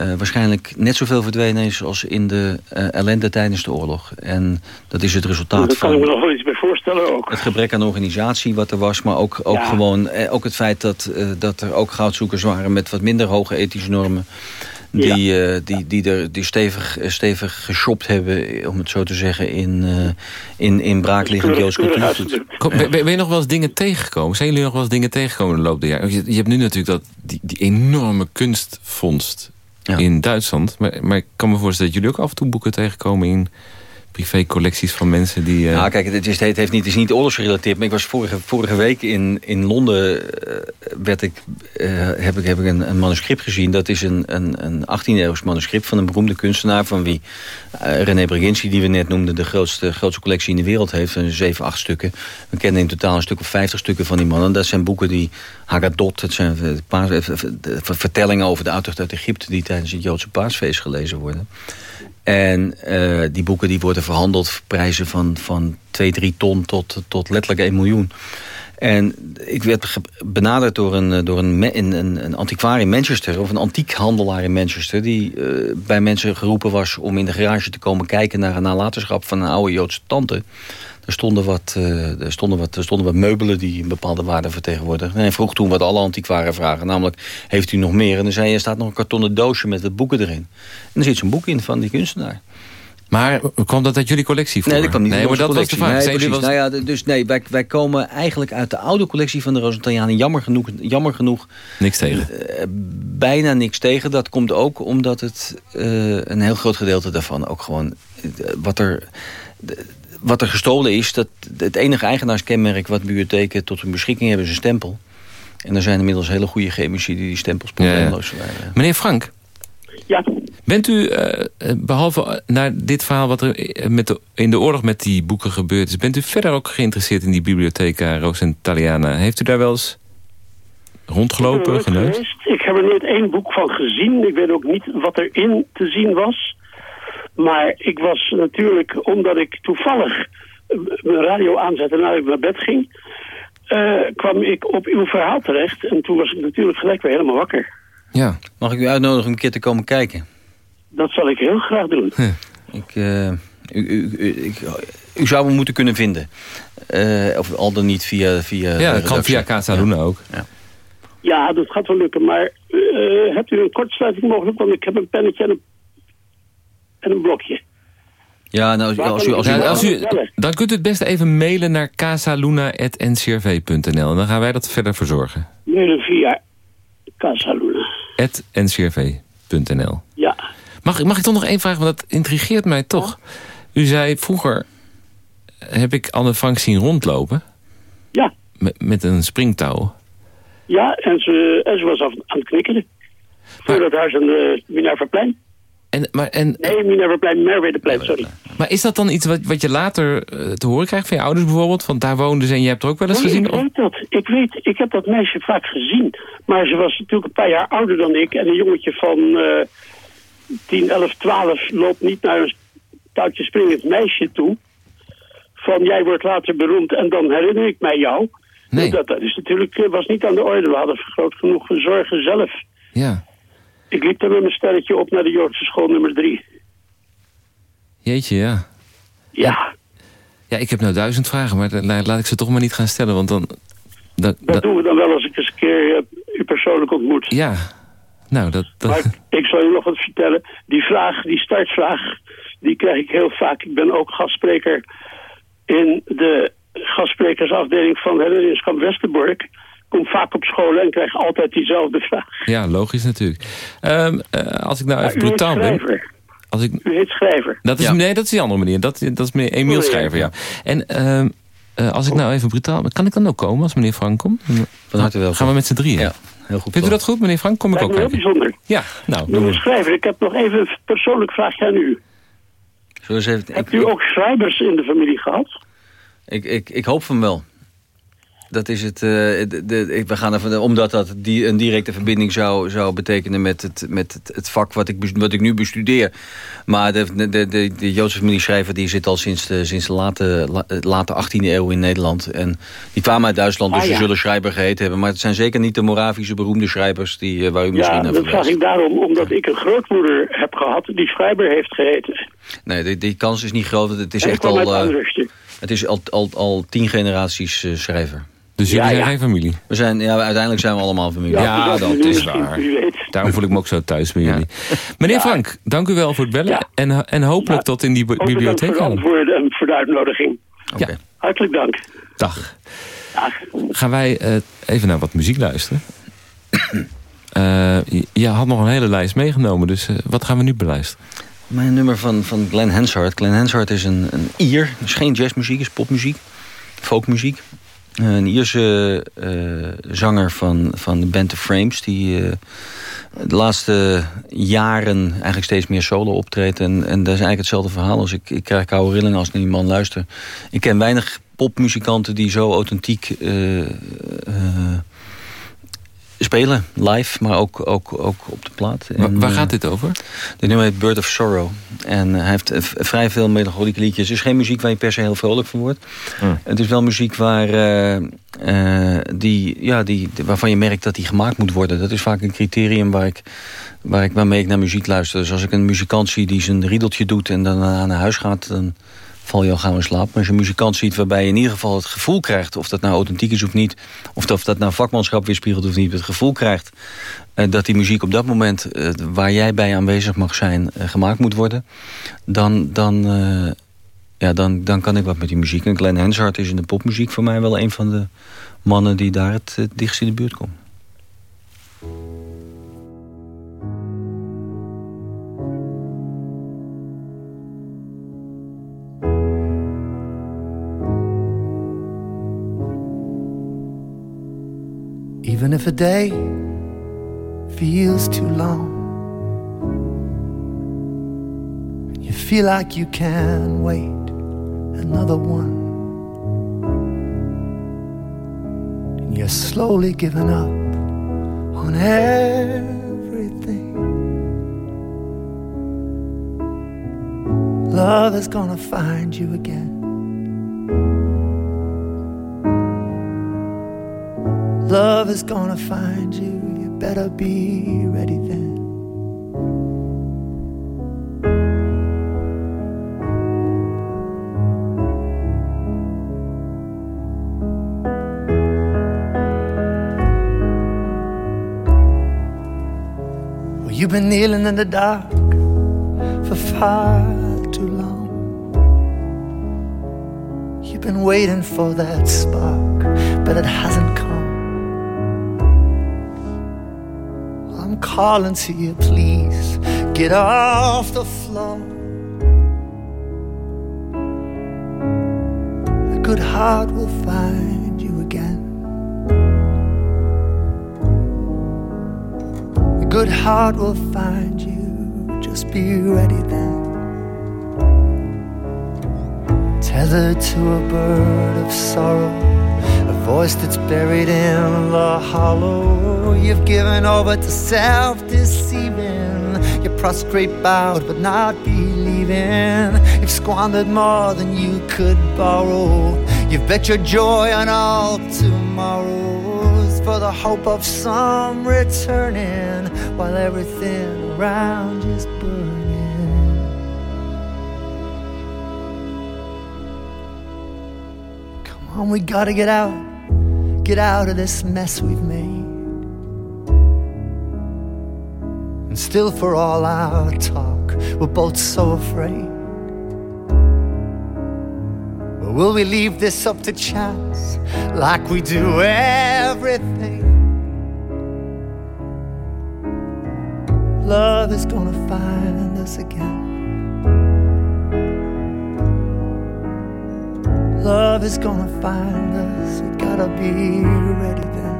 Uh, waarschijnlijk net zoveel verdwenen is als in de uh, ellende tijdens de oorlog. En dat is het resultaat van... Daar kan ik me nog wel iets bij voorstellen ook. Het gebrek aan organisatie wat er was, maar ook, ook ja. gewoon... Eh, ook het feit dat, uh, dat er ook goudzoekers waren met wat minder hoge ethische normen... Die, ja. uh, die, die, er, die stevig, stevig geshopt hebben, om het zo te zeggen, in, uh, in, in braakliggend Joods cultuurgoed. Ben, ben je nog wel eens dingen tegengekomen? Zijn jullie nog wel eens dingen tegengekomen in de loop der jaren? Je, je hebt nu natuurlijk dat, die, die enorme kunstvondst ja. in Duitsland. Maar, maar ik kan me voorstellen dat jullie ook af en toe boeken tegenkomen in privécollecties van mensen die... Uh... Nou, kijk, het, is, het, heeft niet, het is niet oorlogsgerelateerd. Maar ik was vorige, vorige week in, in Londen... Uh, werd ik, uh, heb ik, heb ik een, een manuscript gezien. Dat is een, een, een 18-eeuws manuscript van een beroemde kunstenaar... van wie René Breginski, die we net noemden... de grootste, collectie in de wereld heeft. Van 7, 8 stukken. We kennen in totaal een stuk of 50 stukken van die man. En dat zijn boeken die... Haggadot, het zijn vertellingen over de uittocht uit Egypte... die tijdens het Joodse paasfeest gelezen worden. En uh, die boeken die worden verhandeld prijzen van, van 2, 3 ton tot, tot letterlijk 1 miljoen. En ik werd benaderd door een, door een, een, een antiquaar in Manchester... of een antiekhandelaar in Manchester... die uh, bij mensen geroepen was om in de garage te komen kijken... naar een nalatenschap van een oude Joodse tante. Er stonden, wat, uh, er, stonden wat, er stonden wat meubelen die een bepaalde waarde vertegenwoordigen. En hij vroeg toen wat alle antiquaren vragen. Namelijk, heeft u nog meer? En dan zei hij, er staat nog een kartonnen doosje met wat boeken erin. En er zit zo'n boek in van die kunstenaar. Maar kwam dat uit jullie collectie voor? Nee, dat kwam niet nee, maar dat collectie. was de vraag. Nee, was... nou ja, dus nee, wij, wij komen eigenlijk uit de oude collectie van de Rosentalianen. Jammer genoeg, jammer genoeg... Niks tegen? Uh, bijna niks tegen. Dat komt ook omdat het uh, een heel groot gedeelte daarvan ook gewoon... Uh, wat er wat er gestolen is, dat het enige eigenaarskenmerk wat bibliotheken tot hun beschikking hebben, is een stempel. En er zijn inmiddels hele goede chemici die die stempels probleemloos ja, ja. Meneer Frank. Ja. Bent u, uh, behalve naar dit verhaal wat er met de, in de oorlog met die boeken gebeurd is... bent u verder ook geïnteresseerd in die bibliotheca Rosentaliana? Heeft u daar wel eens rondgelopen, geneust? Ik heb er nooit één boek van gezien. Ik weet ook niet wat erin te zien was. Maar ik was natuurlijk, omdat ik toevallig mijn radio aanzette nadat ik naar bed ging... Uh, kwam ik op uw verhaal terecht. En toen was ik natuurlijk gelijk weer helemaal wakker. Ja, mag ik u uitnodigen om een keer te komen kijken? Dat zal ik heel graag doen. Huh. Ik, uh, U, u, u, u zou hem moeten kunnen vinden. Uh, of al dan niet via... via ja, dat kan via Casa Luna ook. Ja. ja. dat gaat wel lukken. Maar uh, hebt u een kortsluiting mogelijk? Want ik heb een pennetje en een, en een blokje. Ja, nou, als, u, als, u, als u, dan kunt u het beste even mailen naar casaluna.ncrv.nl. En dan gaan wij dat verder verzorgen. Mailen via casaluna. ncrv.nl. Ja. Mag, mag ik toch nog één vraag, want dat intrigeert mij toch. U zei vroeger heb ik Anne Frank zien rondlopen. Ja. Met, met een springtouw. Ja, en ze, en ze was aan het knikkeren. Voor dat huis aan de Minervaplein. En, maar, en, nee, Minervaplein, Merwedeplein, sorry. Maar is dat dan iets wat, wat je later uh, te horen krijgt van je ouders bijvoorbeeld? Want daar woonden ze en je hebt er ook wel eens nee, gezien? ik weet dat. Ik weet, ik heb dat meisje vaak gezien. Maar ze was natuurlijk een paar jaar ouder dan ik. En een jongetje van uh, 10, 11, 12 loopt niet naar een touwtje springend meisje toe. Van jij wordt later beroemd en dan herinner ik mij jou. Nee. Dat, dat is natuurlijk, uh, was niet aan de orde. We hadden groot genoeg zorgen zelf. Ja. Ik liep er met mijn stelletje op naar de Joodse school nummer drie. Jeetje, ja. Ja. Ja, ik heb nou duizend vragen, maar laat ik ze toch maar niet gaan stellen, want dan... Dat, dat doen we dan wel als ik eens een keer uh, u persoonlijk ontmoet. Ja, nou dat... dat... Maar ik zal u nog wat vertellen. Die vraag, die startvraag, die krijg ik heel vaak. Ik ben ook gastspreker in de gastsprekersafdeling van Herinneringskamp Westerbork kom vaak op scholen en krijg altijd diezelfde vraag. Ja, logisch natuurlijk. Um, uh, als ik nou even brutaal ben... Als ik... U heet Schrijver. Dat is, ja. Nee, dat is die andere meneer. Dat, dat is meneer Emiel oh, Schrijver, ja. En uh, uh, als ik nou even brutaal ben... Kan ik dan ook komen als meneer Frank komt? Van harte welkom. Gaan we met z'n drieën? Ja, heel goed. Vindt u dat goed, meneer Frank? Kom ik ook heel bijzonder. Ja, nou. Meneer Schrijver, ik heb nog even een persoonlijk vraagje aan u. Even, Hebt u ook schrijvers in de familie gehad? Ik, ik, ik hoop van wel. Dat is het. Uh, de, de, we gaan ervan, omdat dat die, een directe verbinding zou, zou betekenen met, het, met het, het vak wat ik, wat ik nu bestudeer. Maar de, de, de, de Joodse familieschrijver die zit al sinds de, sinds de late, late 18e eeuw in Nederland. En die kwamen uit Duitsland, dus ah, ja. ze zullen schrijver geheten hebben. Maar het zijn zeker niet de Moravische beroemde schrijvers die, waar u misschien ja, naar dat vraag ik daarom, omdat ik een grootmoeder heb gehad die schrijver heeft geheten. Nee, die, die kans is niet groot. Het is echt al, het is al, al, al tien generaties uh, schrijver. Dus jullie ja, zijn ja. geen familie? We zijn, ja, uiteindelijk zijn we allemaal familie. Ja, ja dat, dat is waar. Daarom voel ik me ook zo thuis bij jullie. Meneer Frank, dank u wel voor het bellen. En, en hopelijk tot in die bibliotheek. Dank voor de voor de uitnodiging. Okay. Hartelijk dank. Dag. Dag. Gaan wij uh, even naar wat muziek luisteren. uh, je had nog een hele lijst meegenomen, dus uh, wat gaan we nu beluisteren? Mijn nummer van, van Glenn Hansard. Glenn Hansard is een, een Ier. Het is geen jazzmuziek, het is popmuziek. Folkmuziek. Een Ierse uh, zanger van, van de band The Frames... die uh, de laatste jaren eigenlijk steeds meer solo optreedt. En, en dat is eigenlijk hetzelfde verhaal. Als ik, ik krijg koude rillingen als ik naar die man luister. Ik ken weinig popmuzikanten die zo authentiek... Uh, spelen, live, maar ook, ook, ook op de plaat. En, waar gaat dit over? Dit nummer heet Bird of Sorrow. En hij heeft vrij veel melancholieke liedjes. Het is geen muziek waar je per se heel vrolijk van wordt. Hmm. Het is wel muziek waar, uh, uh, die, ja, die, waarvan je merkt dat die gemaakt moet worden. Dat is vaak een criterium waar ik, waar ik, waarmee ik naar muziek luister. Dus als ik een muzikant zie die zijn riedeltje doet en dan naar huis gaat... dan val je al gauw in slaap. Maar als je een muzikant ziet waarbij je in ieder geval het gevoel krijgt... of dat nou authentiek is of niet... of dat, dat nou vakmanschap weerspiegelt of niet... het gevoel krijgt uh, dat die muziek op dat moment... Uh, waar jij bij aanwezig mag zijn, uh, gemaakt moet worden... dan, dan, ja, dan, dan kan ik wat met die muziek. En Glenn Hansard is in de popmuziek voor mij wel een van de mannen... die daar het dichtst in de buurt komt. Even if a day feels too long, and you feel like you can wait another one, and you're slowly giving up on everything. Love is gonna find you again. love is gonna find you, you better be ready then. Well, you've been kneeling in the dark for far too long. You've been waiting for that spark, but it hasn't come calling to you, please get off the floor. A good heart will find you again. A good heart will find you. Just be ready then. Tethered to a bird of sorrow, voice that's buried in the hollow. You've given over to self deceiving. You're prostrate, bowed, but not believing. You've squandered more than you could borrow. You've bet your joy on all tomorrows for the hope of some returning while everything around is burning. Come on, we gotta get out, get out of this mess we've made. And still, for all our talk, we're both so afraid. But will we leave this up to chance like we do everything? Love is gonna find us again. Love is gonna find us. We gotta be ready then.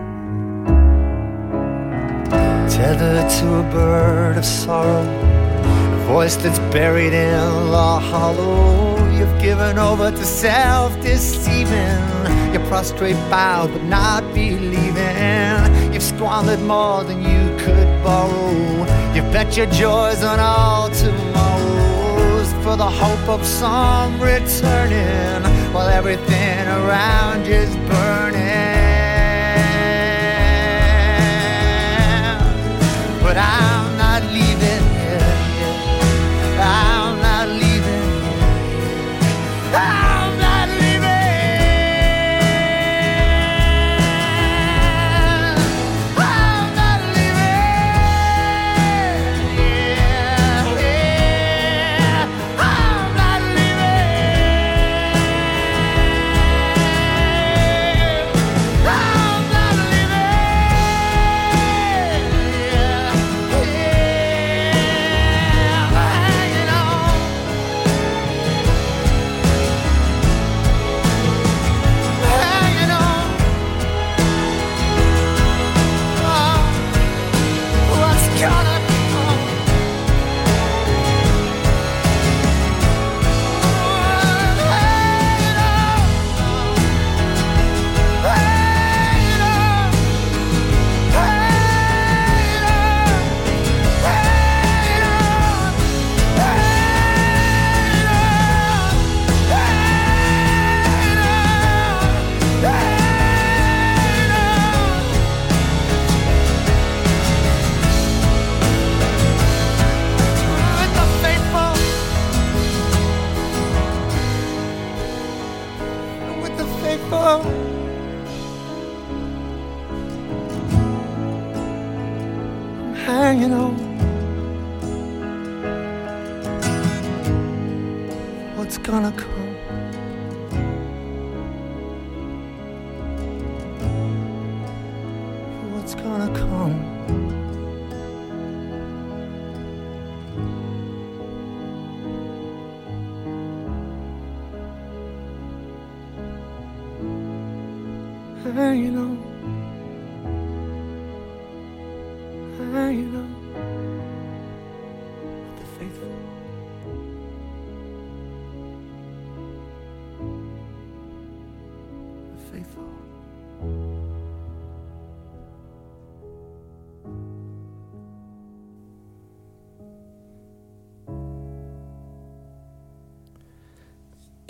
Tethered to a bird of sorrow, a voice that's buried in the hollow. You've given over to self deceiving. You're prostrate, bowed, but not believing. You've squandered more than you could borrow. You've bet your joys on all tomorrows for the hope of some returning while everything around you's burning. But I'm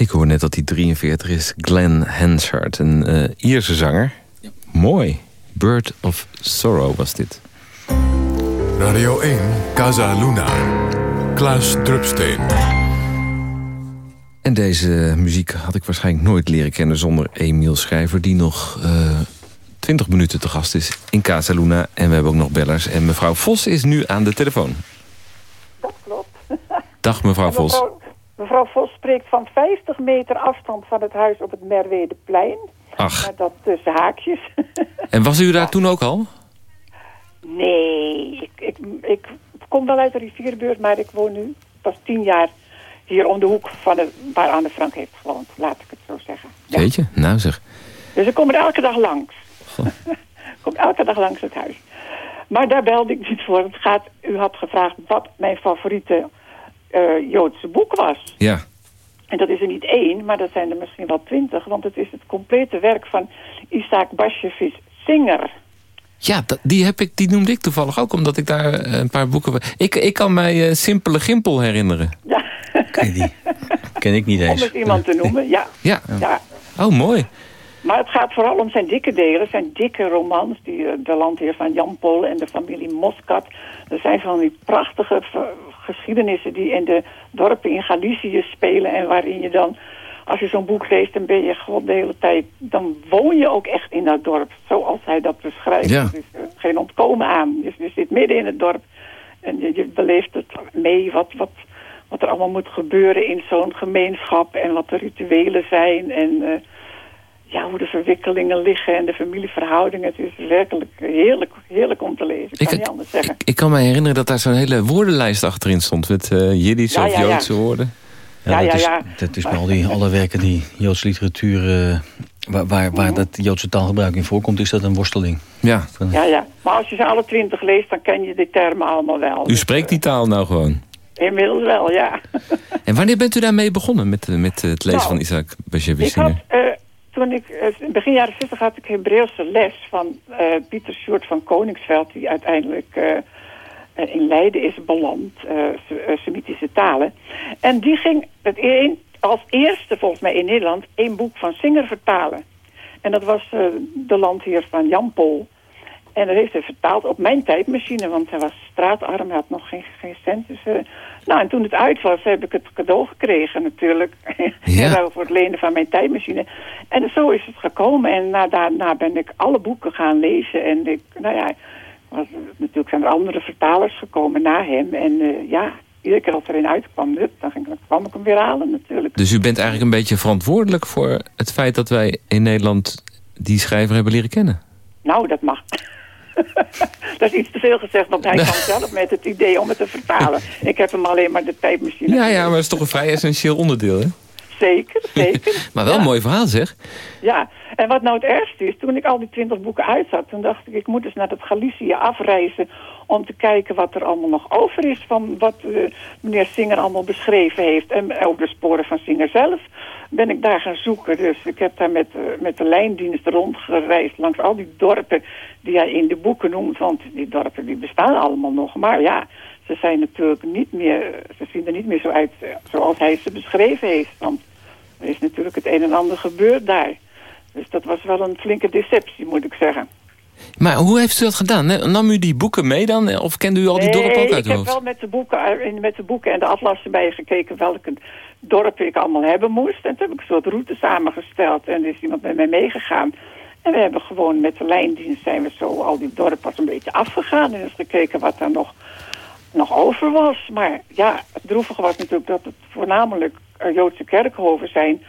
Ik hoor net dat hij 43 is. Glenn Hansard, een eh, Ierse zanger. Mooi. Bird of Sorrow was dit. Radio 1, Casa Luna. Klaas Drupsteen. En deze muziek had ik waarschijnlijk nooit leren kennen zonder Emiel Schrijver... die nog eh, 20 minuten te gast is in Casa Luna. En we hebben ook nog bellers. En mevrouw Vos is nu aan de telefoon. Dat klopt. Dag mevrouw Vos. Mevrouw, Vos spreekt van 50 meter afstand van het huis op het Merwedeplein. Ach, Met dat tussen haakjes. en was u daar toen ook al? nee, ik, ik, ik kom wel uit de rivierbuurt, maar ik woon nu pas tien jaar hier om de hoek van de, waar Anne Frank heeft gewoond. Laat ik het zo zeggen. Ja. Weet je? Nou zeg. Dus ik kom er elke dag langs. ik kom elke dag langs het huis. Maar daar belde ik niet voor. Het gaat, u had gevraagd wat mijn favoriete eh, Joodse boek was. Ja. En dat is er niet één, maar dat zijn er misschien wel twintig. Want het is het complete werk van Isaac Bashevis Singer. Ja, dat- die, heb ik, die noemde ik toevallig ook, omdat ik daar eh, een paar boeken... Ik, ik kan mij eh, Simpele Gimpel herinneren. Ja, Ken je die? Ken ik niet om eens. eens iemand te noemen. Ja, Ja. ja. Oh, mooi. Maar het gaat vooral om zijn dikke delen, zijn dikke romans. Die, de landheer van Jan Pol en de familie Moskat. Er zijn van die prachtige geschiedenissen die in de dorpen in Galicië spelen. En waarin je dan, als je zo'n boek leest, dan ben je gewoon de hele tijd... dan woon je ook echt in dat dorp, zoals hij dat beschrijft. Ja. Er is eh, geen ontkomen aan. Je, je zit midden in het dorp en je, je beleeft het mee wat... wat wat er allemaal moet gebeuren in zo'n gemeenschap en wat de rituelen zijn en eh, ja, hoe de verwikkelingen liggen en de familieverhoudingen. Het is werkelijk heerlijk, heerlijk om te lezen. Ik kan niet anders zeggen. Ik, ik kan me herinneren dat daar zo'n hele woordenlijst achterin stond... met eh Jiddisch Ja, of ja, ja. Joodse woorden. Ja, dat, ja, is, ja. dat is bij al die alle werken die Joodse literatuur... eh, waar, waar, waar dat Joodse taalgebruik in voorkomt, is dat een worsteling. Ja. Ja, ja. Maar als je ze alle twintig leest, dan ken je die termen allemaal wel. U spreekt die taal nou gewoon. eh, Inmiddels wel, ja. En wanneer bent u daarmee begonnen met, eh, met eh, het lezen Nou, van Isaac Bashevis Ik had, Singer? Toen ik, eh, begin jaren 60 had ik Hebreeuwse les van eh, Pieter Sjoerd van Koningsveld, die uiteindelijk eh, in Leiden is beland, Se- Semitische talen. En die ging het als eerste volgens mij in Nederland een boek van Singer vertalen. En dat was De Landheer van Jan Pol. En dat heeft hij vertaald op mijn tijdmachine, want hij was straatarm, hij had nog geen, geen cent. Dus, nou, en toen het uit was, heb ik het cadeau gekregen natuurlijk. Ja. Voor het lenen van mijn tijdmachine. En zo is het gekomen. En na, daarna ben ik alle boeken gaan lezen. En ik, nou ja, was, natuurlijk zijn er andere vertalers gekomen na hem. En eh, ja, iedere keer als er een uitkwam, dan, ging, dan kwam ik hem weer halen natuurlijk. Dus u bent eigenlijk een beetje verantwoordelijk voor het feit dat wij in Nederland die schrijver hebben leren kennen? Nou, dat mag. dat is iets te veel gezegd, want hij kwam zelf met het idee om het te vertalen. Ik heb hem alleen maar de tijdmachine. Ja, ja, maar dat is toch een vrij essentieel onderdeel, hè? Zeker, zeker. Maar wel een mooi verhaal, zeg. Ja, en wat nou het ergste is, toen ik al die twintig boeken uit had, toen dacht ik, ik moet eens naar het Galicië afreizen om te kijken wat er allemaal nog over is van wat eh, meneer Singer allemaal beschreven heeft. En ook de sporen van Singer zelf ben ik daar gaan zoeken. Dus ik heb daar met, eh, met de lijndienst rondgereisd langs al die dorpen die hij in de boeken noemt. Want die dorpen die bestaan allemaal nog. Maar ja, ze zijn natuurlijk niet meer, ze zien er niet meer zo uit eh, zoals hij ze beschreven heeft. Want er is natuurlijk het een en ander gebeurd daar. Dus dat was wel een flinke deceptie, moet ik zeggen. Maar hoe heeft u dat gedaan? Nam u die boeken mee dan? Of kende u al die dorpen ook uit ik heb wel met de, boeken, eh, met de boeken en de atlassen bij gekeken welke dorpen ik allemaal hebben moest. En toen heb ik een soort route samengesteld en er is iemand met mij meegegaan. En we hebben gewoon met de lijndienst zijn we zo al die dorpen een beetje afgegaan. En eens gekeken wat er nog, nog over was. Maar ja, het droevige was natuurlijk dat het voornamelijk eh, Joodse kerkhoven zijn...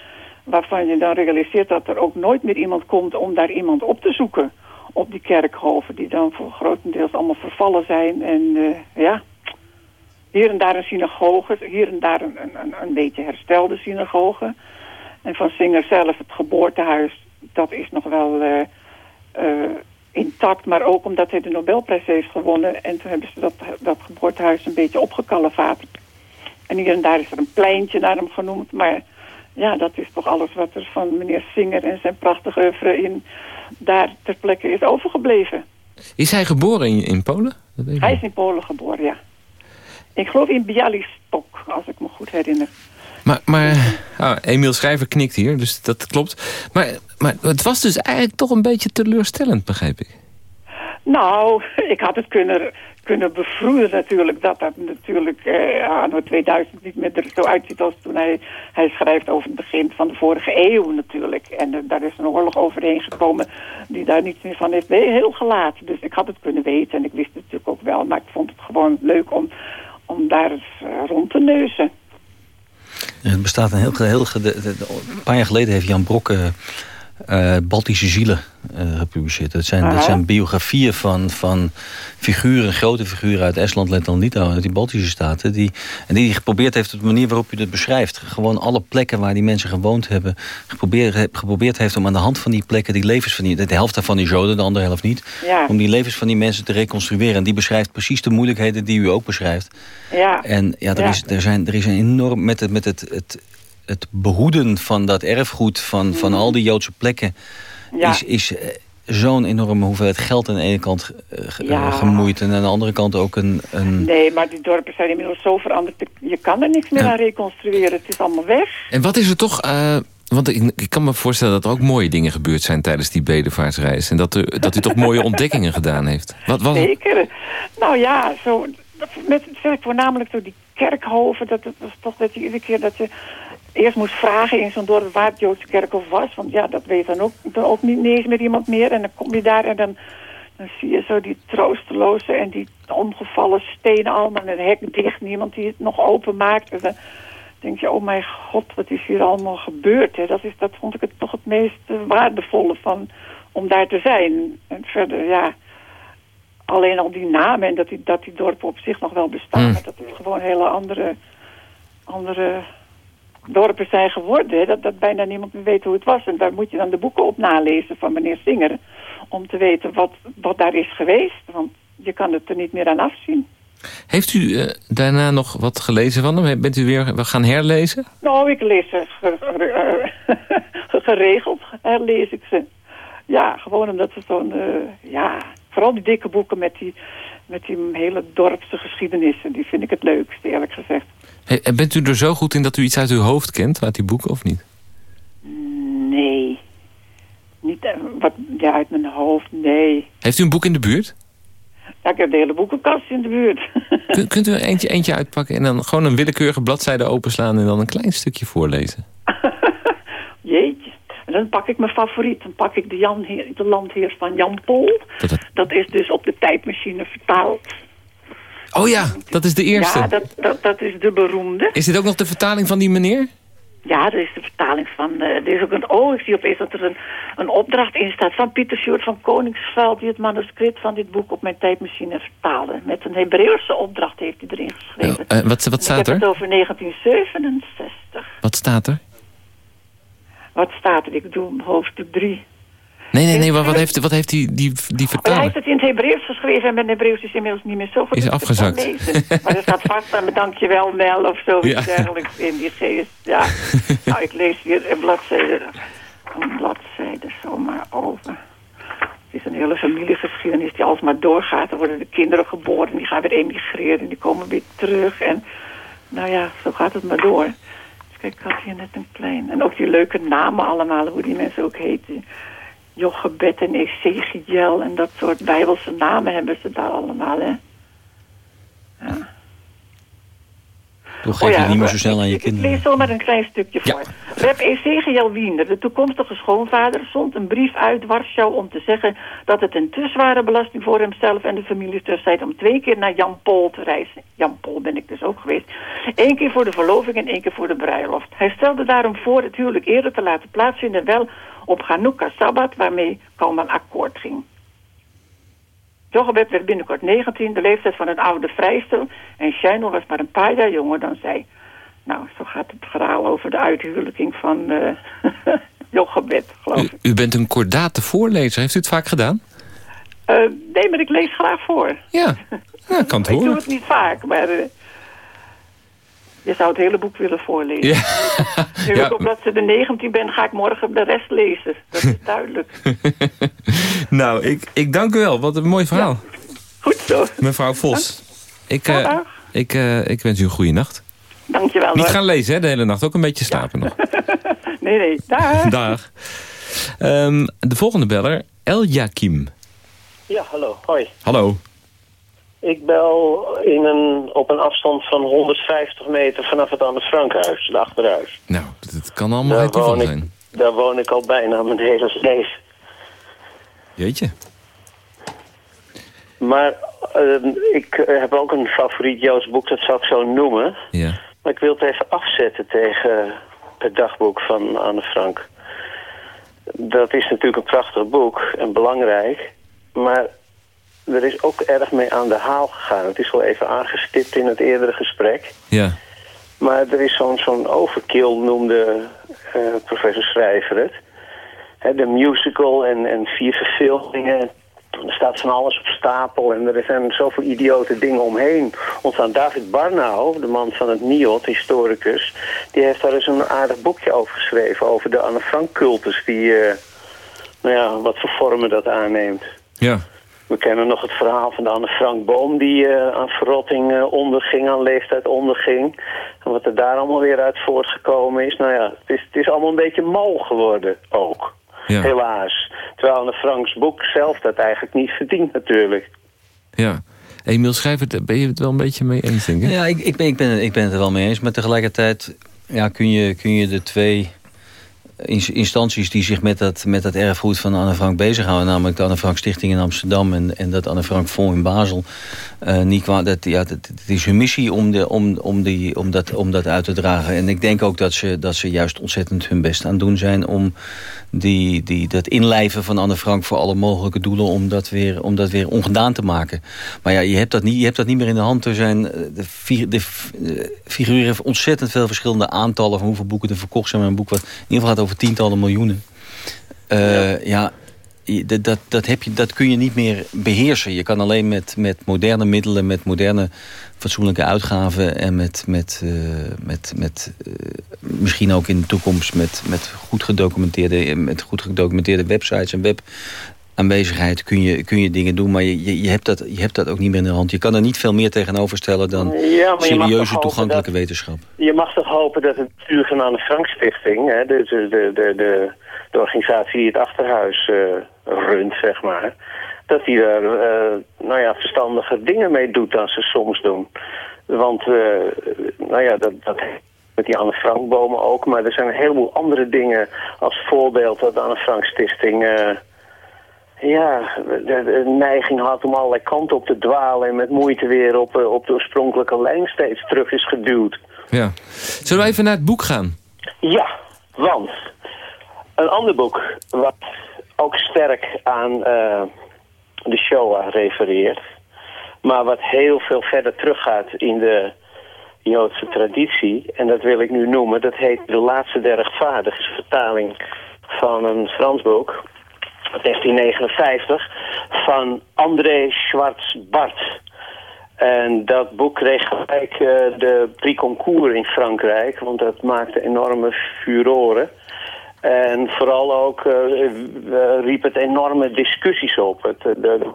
waarvan je dan realiseert dat er ook nooit meer iemand komt om daar iemand op te zoeken. Op die kerkhoven die dan voor grotendeels allemaal vervallen zijn. En eh, ja, hier en daar een synagoge, hier en daar een, een, een beetje herstelde synagoge. En van Singer zelf, het geboortehuis, dat is nog wel eh, eh, intact. Maar ook omdat hij de Nobelprijs heeft gewonnen. En toen hebben ze dat, dat geboortehuis een beetje opgekalefaterd. En hier en daar is er een pleintje naar hem genoemd. Maar ja, dat is toch alles wat er van meneer Singer en zijn prachtige oeuvre in daar ter plekke is overgebleven. Is hij geboren in, in Polen? Dat Hij is in Polen geboren, ja. Ik geloof in Bialystok, als ik me goed herinner. Maar, maar ah, Emiel Schrijver knikt hier, dus dat klopt. Maar, maar het was dus eigenlijk toch een beetje teleurstellend, begrijp ik. Nou, ik had het kunnen, kunnen bevroeden natuurlijk. Dat dat natuurlijk eh, anno 2000 niet meer er zo uitziet als toen hij, hij schrijft over het begin van de vorige eeuw natuurlijk. En daar is een oorlog overheen gekomen die daar niets meer van heeft heel gelaten. Dus ik had het kunnen weten en ik wist het natuurlijk ook wel. Maar ik vond het gewoon leuk om, om daar eens eh, rond te neuzen. Er bestaat een heel, heel... Een paar jaar geleden heeft Jan Brokke Baltische Zielen uh, gepubliceerd. Dat zijn, dat zijn biografieën van, van figuren, grote figuren uit Estland, Letland, Litouwen... uit die Baltische staten. Die, en die geprobeerd heeft op de manier waarop u dat beschrijft. Gewoon alle plekken waar die mensen gewoond hebben... geprobeerd, geprobeerd heeft om aan de hand van die plekken... die levens van die, de helft daarvan is Joden, de andere helft niet... om die levens van die mensen te reconstrueren. En die beschrijft precies de moeilijkheden die u ook beschrijft. Ja. En ja, er, Is, er, zijn, er is een enorm... met het, met het, het het behoeden van dat erfgoed van, van al die Joodse plekken... is, is eh, zo'n enorme hoeveelheid geld aan de ene kant uh, gemoeid... en aan de andere kant ook een, een... Nee, maar die dorpen zijn inmiddels zo veranderd. Je kan er niks meer aan reconstrueren. Het is allemaal weg. En wat is er toch... Uh, want ik, ik, kan me voorstellen dat er ook mooie dingen gebeurd zijn... tijdens die bedevaartsreis. En dat u, dat u toch mooie ontdekkingen gedaan heeft. Wat, wat... Zeker. Nou ja, zo, met, voornamelijk door die kerkhoven. Dat, dat was toch dat je iedere keer dat je eerst moest vragen in zo'n dorp waar het Joodse kerkhof was. Want ja, dat weet dan ook, dan ook niet, eens met iemand meer. En dan kom je daar en dan, dan zie je zo die troosteloze en die omgevallen stenen allemaal. En het hek dicht, niemand die het nog open maakt. En dan denk je, oh mijn god, wat is hier allemaal gebeurd? Hè? Dat, is, dat vond ik het toch het meest waardevolle van, om daar te zijn. En verder, ja alleen al die namen en dat die, dat die dorpen op zich nog wel bestaan. Mm. Dat is gewoon hele andere, andere dorpen zijn geworden. Dat, dat bijna niemand meer weet hoe het was. En daar moet je dan de boeken op nalezen van meneer Singer. Om te weten wat, wat daar is geweest. Want je kan het er niet meer aan afzien. Heeft u uh, daarna nog wat gelezen van hem? Bent u weer gaan herlezen? Nou, ik lees ze geregeld herlees ik ze. Ja, gewoon omdat ze zo'n... Uh, ja, vooral die dikke boeken met die, met die hele dorpse geschiedenissen. Die vind ik het leukst, eerlijk gezegd. Hey, bent u er zo goed in dat u iets uit uw hoofd kent, uit die boeken, of niet? Nee. Niet eh, wat, ja, uit mijn hoofd, nee. Heeft u een boek in de buurt? Ja, ik heb de hele boekenkast in de buurt. Kunt, kunt u er eentje, eentje uitpakken en dan gewoon een willekeurige bladzijde openslaan... en dan een klein stukje voorlezen? Jeetje. En dan pak ik mijn favoriet. Dan pak ik de, Jan, de landheer van Jan Pol. Dat, dat is dus op de tijdmachine vertaald. Oh ja, dat is de eerste. Ja, dat, dat, dat is de beroemde. Is dit ook nog de vertaling van die meneer? Ja, dat is de vertaling van... Uh, er is ook een, oh, ik zie opeens dat er een, een opdracht in staat van Pieter Sjoerd van Koningsveld... die het manuscript van dit boek op mijn tijdmachine vertaalde. Met een Hebreeuwse opdracht heeft hij erin geschreven. Oh, uh, wat, wat staat er? Ik heb het over 1967. Wat staat er? Wat staat er? Ik doe hoofdstuk 3. Nee, nee, nee, wat, wat heeft, wat heeft die, die, die vertaler? Hij heeft het in het Hebreeuws geschreven en mijn Hebreeuws is inmiddels niet meer zo goed. Is afgezakt. maar er staat vast aan dankjewel Mel of zo ja. dergelijks in die geest. Ja, nou ik lees hier een bladzijde, een bladzijde zomaar over. Het is een hele familiegeschiedenis die alsmaar doorgaat. Er worden de kinderen geboren, die gaan weer emigreren en die komen weer terug. En nou ja, zo gaat het maar door. Dus kijk, ik had hier net een klein... En ook die leuke namen allemaal, hoe die mensen ook heten. Jochebed en Ezekiel en dat soort bijbelse namen hebben ze daar allemaal, hè. Ja. Geef je oh niet meer zo snel aan je kinderen. Ik lees zomaar een klein stukje voor. Rep Ezekiel Wiener, de toekomstige schoonvader, zond een brief uit Warschau om te zeggen dat het een te zware belasting voor hemzelf en de familie zijn om twee keer naar Jan Pol te reizen. Jan Pol ben ik dus ook geweest. Eén keer voor de verloving en één keer voor de bruiloft. Hij stelde daarom voor het huwelijk eerder te laten plaatsvinden, wel op Hanukkah Sabbat, waarmee Kalman akkoord ging. Jochebed werd binnenkort 19, de leeftijd van een oude vrijstel. En Schijnel was maar een paar jaar jonger dan zij. Nou, zo gaat het verhaal over de uithuwelijking van uh, Jochebed, geloof ik. U, bent een kordate voorlezer. Heeft u het vaak gedaan? Uh, nee, maar ik lees graag voor. Ja, ja kan het horen. ik doe het niet vaak, maar... Uh, je zou het hele boek willen voorlezen. Ja. Nu ja. op ze de 19 ben, ga ik morgen de rest lezen. Dat is duidelijk. nou, ik, ik dank u wel. Wat een mooi verhaal. Goed zo. Mevrouw Vos. Ik, uh, ik, uh, ik wens u een goede nacht. Dankjewel. Niet gaan lezen hè, de hele nacht. Ook een beetje slapen nog. nee, nee. Dag. Dag. Um, de volgende beller, El Jakim. Ja, hallo. Hoi. Hallo. Ik bel in een, op een afstand van 150 meter vanaf het Anne Frankhuis, het achterhuis. Nou, dat kan allemaal heel toeval zijn. Daar woon ik al bijna mijn hele leven. Jeetje. Maar uh, ik heb ook een favoriet Joods boek, dat zal ik zo noemen. Ja. Maar ik wil het even afzetten tegen het dagboek van Anne Frank. Dat is natuurlijk een prachtig boek en belangrijk. Maar er is ook erg mee aan de haal gegaan. Het is wel even aangestipt in het eerdere gesprek. Ja. Maar er is zo'n zo'n overkill, noemde uh, professor Schrijver het. He, de musical en, en vier verfilmingen. Er staat van alles op stapel en er zijn zoveel idiote dingen omheen ontstaan. David Barnau, de man van het NIOT, historicus... die heeft daar eens een aardig boekje over geschreven... over de Anne Frank-cultus die... Uh, nou ja, wat voor vormen dat aanneemt. Ja. We kennen nog het verhaal van de Anne Frank Boom... die uh, aan verrotting uh, onderging, aan leeftijd onderging. En wat er daar allemaal weer uit voortgekomen is... nou ja, het is, het is allemaal een beetje mal geworden ook. Ja. Helaas. Terwijl Anne Franks boek zelf dat eigenlijk niet verdient natuurlijk. Ja. Emiel Schrijver, ben je het wel een beetje mee eens, denk ik? Ja, ik, ik, ben, ik, ben, ik ben het er wel mee eens. Maar tegelijkertijd ja, kun, je, kun je de twee instanties die zich met dat, met dat erfgoed van Anne Frank bezighouden. Namelijk de Anne Frank Stichting in Amsterdam en, en dat Anne Frank Fonds in Basel. Uh, niet kwa dat, ja, dat, dat, is hun missie om, de, om, om, die, om, dat, om dat uit te dragen. En ik denk ook dat ze, dat ze juist ontzettend hun best aan doen zijn... om die, die, dat inlijven van Anne Frank voor alle mogelijke doelen... om dat weer, om dat weer ongedaan te maken. Maar ja, je hebt dat niet, je hebt dat niet meer in de hand. Er zijn, de, de, de figureren ontzettend veel verschillende aantallen... van hoeveel boeken er verkocht zijn. Maar een boek wat in ieder geval gaat over tientallen miljoenen. Uh, ja, ja dat, dat, dat, heb je, dat kun je niet meer beheersen. Je kan alleen met, met moderne middelen, met moderne fatsoenlijke uitgaven... en met, met, uh, met, met uh, misschien ook in de toekomst met, met, goed gedocumenteerde, met goed gedocumenteerde websites en webaanwezigheid... kun je, kun je dingen doen, maar je, je, je, hebt dat, je hebt dat ook niet meer in de hand. Je kan er niet veel meer tegenover stellen dan ja, serieuze toegankelijke dat, wetenschap. Je mag toch hopen dat het Anne Frank Stichting... Hè, de, de, de, de, de organisatie die het achterhuis uh, runt, zeg maar... dat die daar uh, nou ja, verstandige dingen mee doet dan ze soms doen. Want, uh, nou ja, dat, dat met die Anne Frank-bomen ook... maar er zijn een heleboel andere dingen als voorbeeld... dat de Anne Frank Stichting... ja, de, de, neiging had om allerlei kanten op te dwalen... en met moeite weer op, op de oorspronkelijke lijn steeds terug is geduwd. Ja. Zullen we even naar het boek gaan? Ja, want... Een ander boek wat ook sterk aan uh, de Shoah refereert... maar wat heel veel verder teruggaat in de Joodse traditie... en dat wil ik nu noemen, dat heet De Laatste der Rechtvaardigers... vertaling van een Frans boek, 1959, van André Schwartz-Bart... En dat boek kreeg gelijk uh, de Prix Concours in Frankrijk, want dat maakte enorme furoren. En vooral ook uh, riep het enorme discussies op. Het, de, de,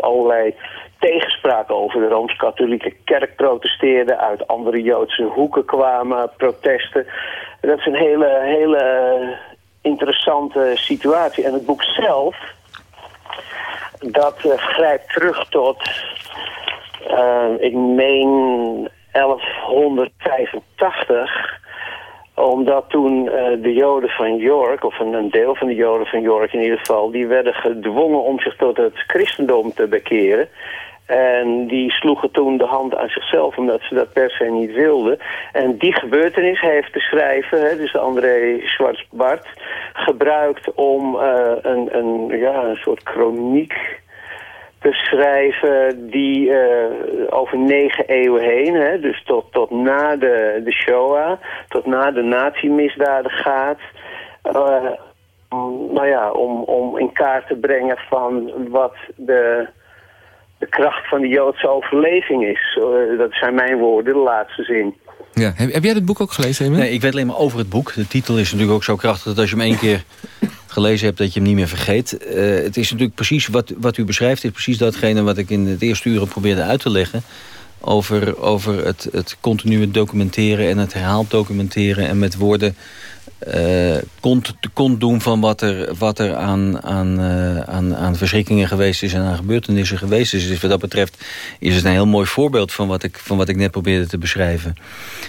allerlei tegenspraak over de Rooms-Katholieke kerk protesteerde. Uit andere Joodse hoeken kwamen protesten. Dat is een hele, hele interessante situatie. En het boek zelf, dat uh, grijpt terug tot, uh, ik meen 1185 omdat toen uh, de Joden van York, of een, een, deel van de Joden van York in ieder geval... die werden gedwongen om zich tot het christendom te bekeren. En die sloegen toen de hand aan zichzelf omdat ze dat per se niet wilden. En die gebeurtenis heeft de schrijver, hè, dus André Schwarzbart... gebruikt om uh, een, een, ja, een soort chroniek beschrijven die uh, over negen eeuwen heen, hè, dus tot, tot na de, de Shoah, tot na de nazi-misdaden gaat. Uh, nou ja, om, om in kaart te brengen van wat de, de kracht van de Joodse overleving is. Uh, dat zijn mijn woorden, de laatste zin. Ja. Heb, heb jij het boek ook gelezen, Emil? Nee, ik weet alleen maar over het boek. De titel is natuurlijk ook zo krachtig dat als je hem één keer gelezen hebt... dat je hem niet meer vergeet. Uh, het is natuurlijk precies wat, wat u beschrijft... is precies datgene wat ik in het eerste uur probeerde uit te leggen... over, over het, het continue documenteren en het herhaald documenteren... en met woorden uh, kont, kont doen van wat er, wat er aan, aan, uh, aan, aan verschrikkingen geweest is... en aan gebeurtenissen geweest is. Dus wat dat betreft is het een heel mooi voorbeeld... van wat ik, van wat ik net probeerde te beschrijven.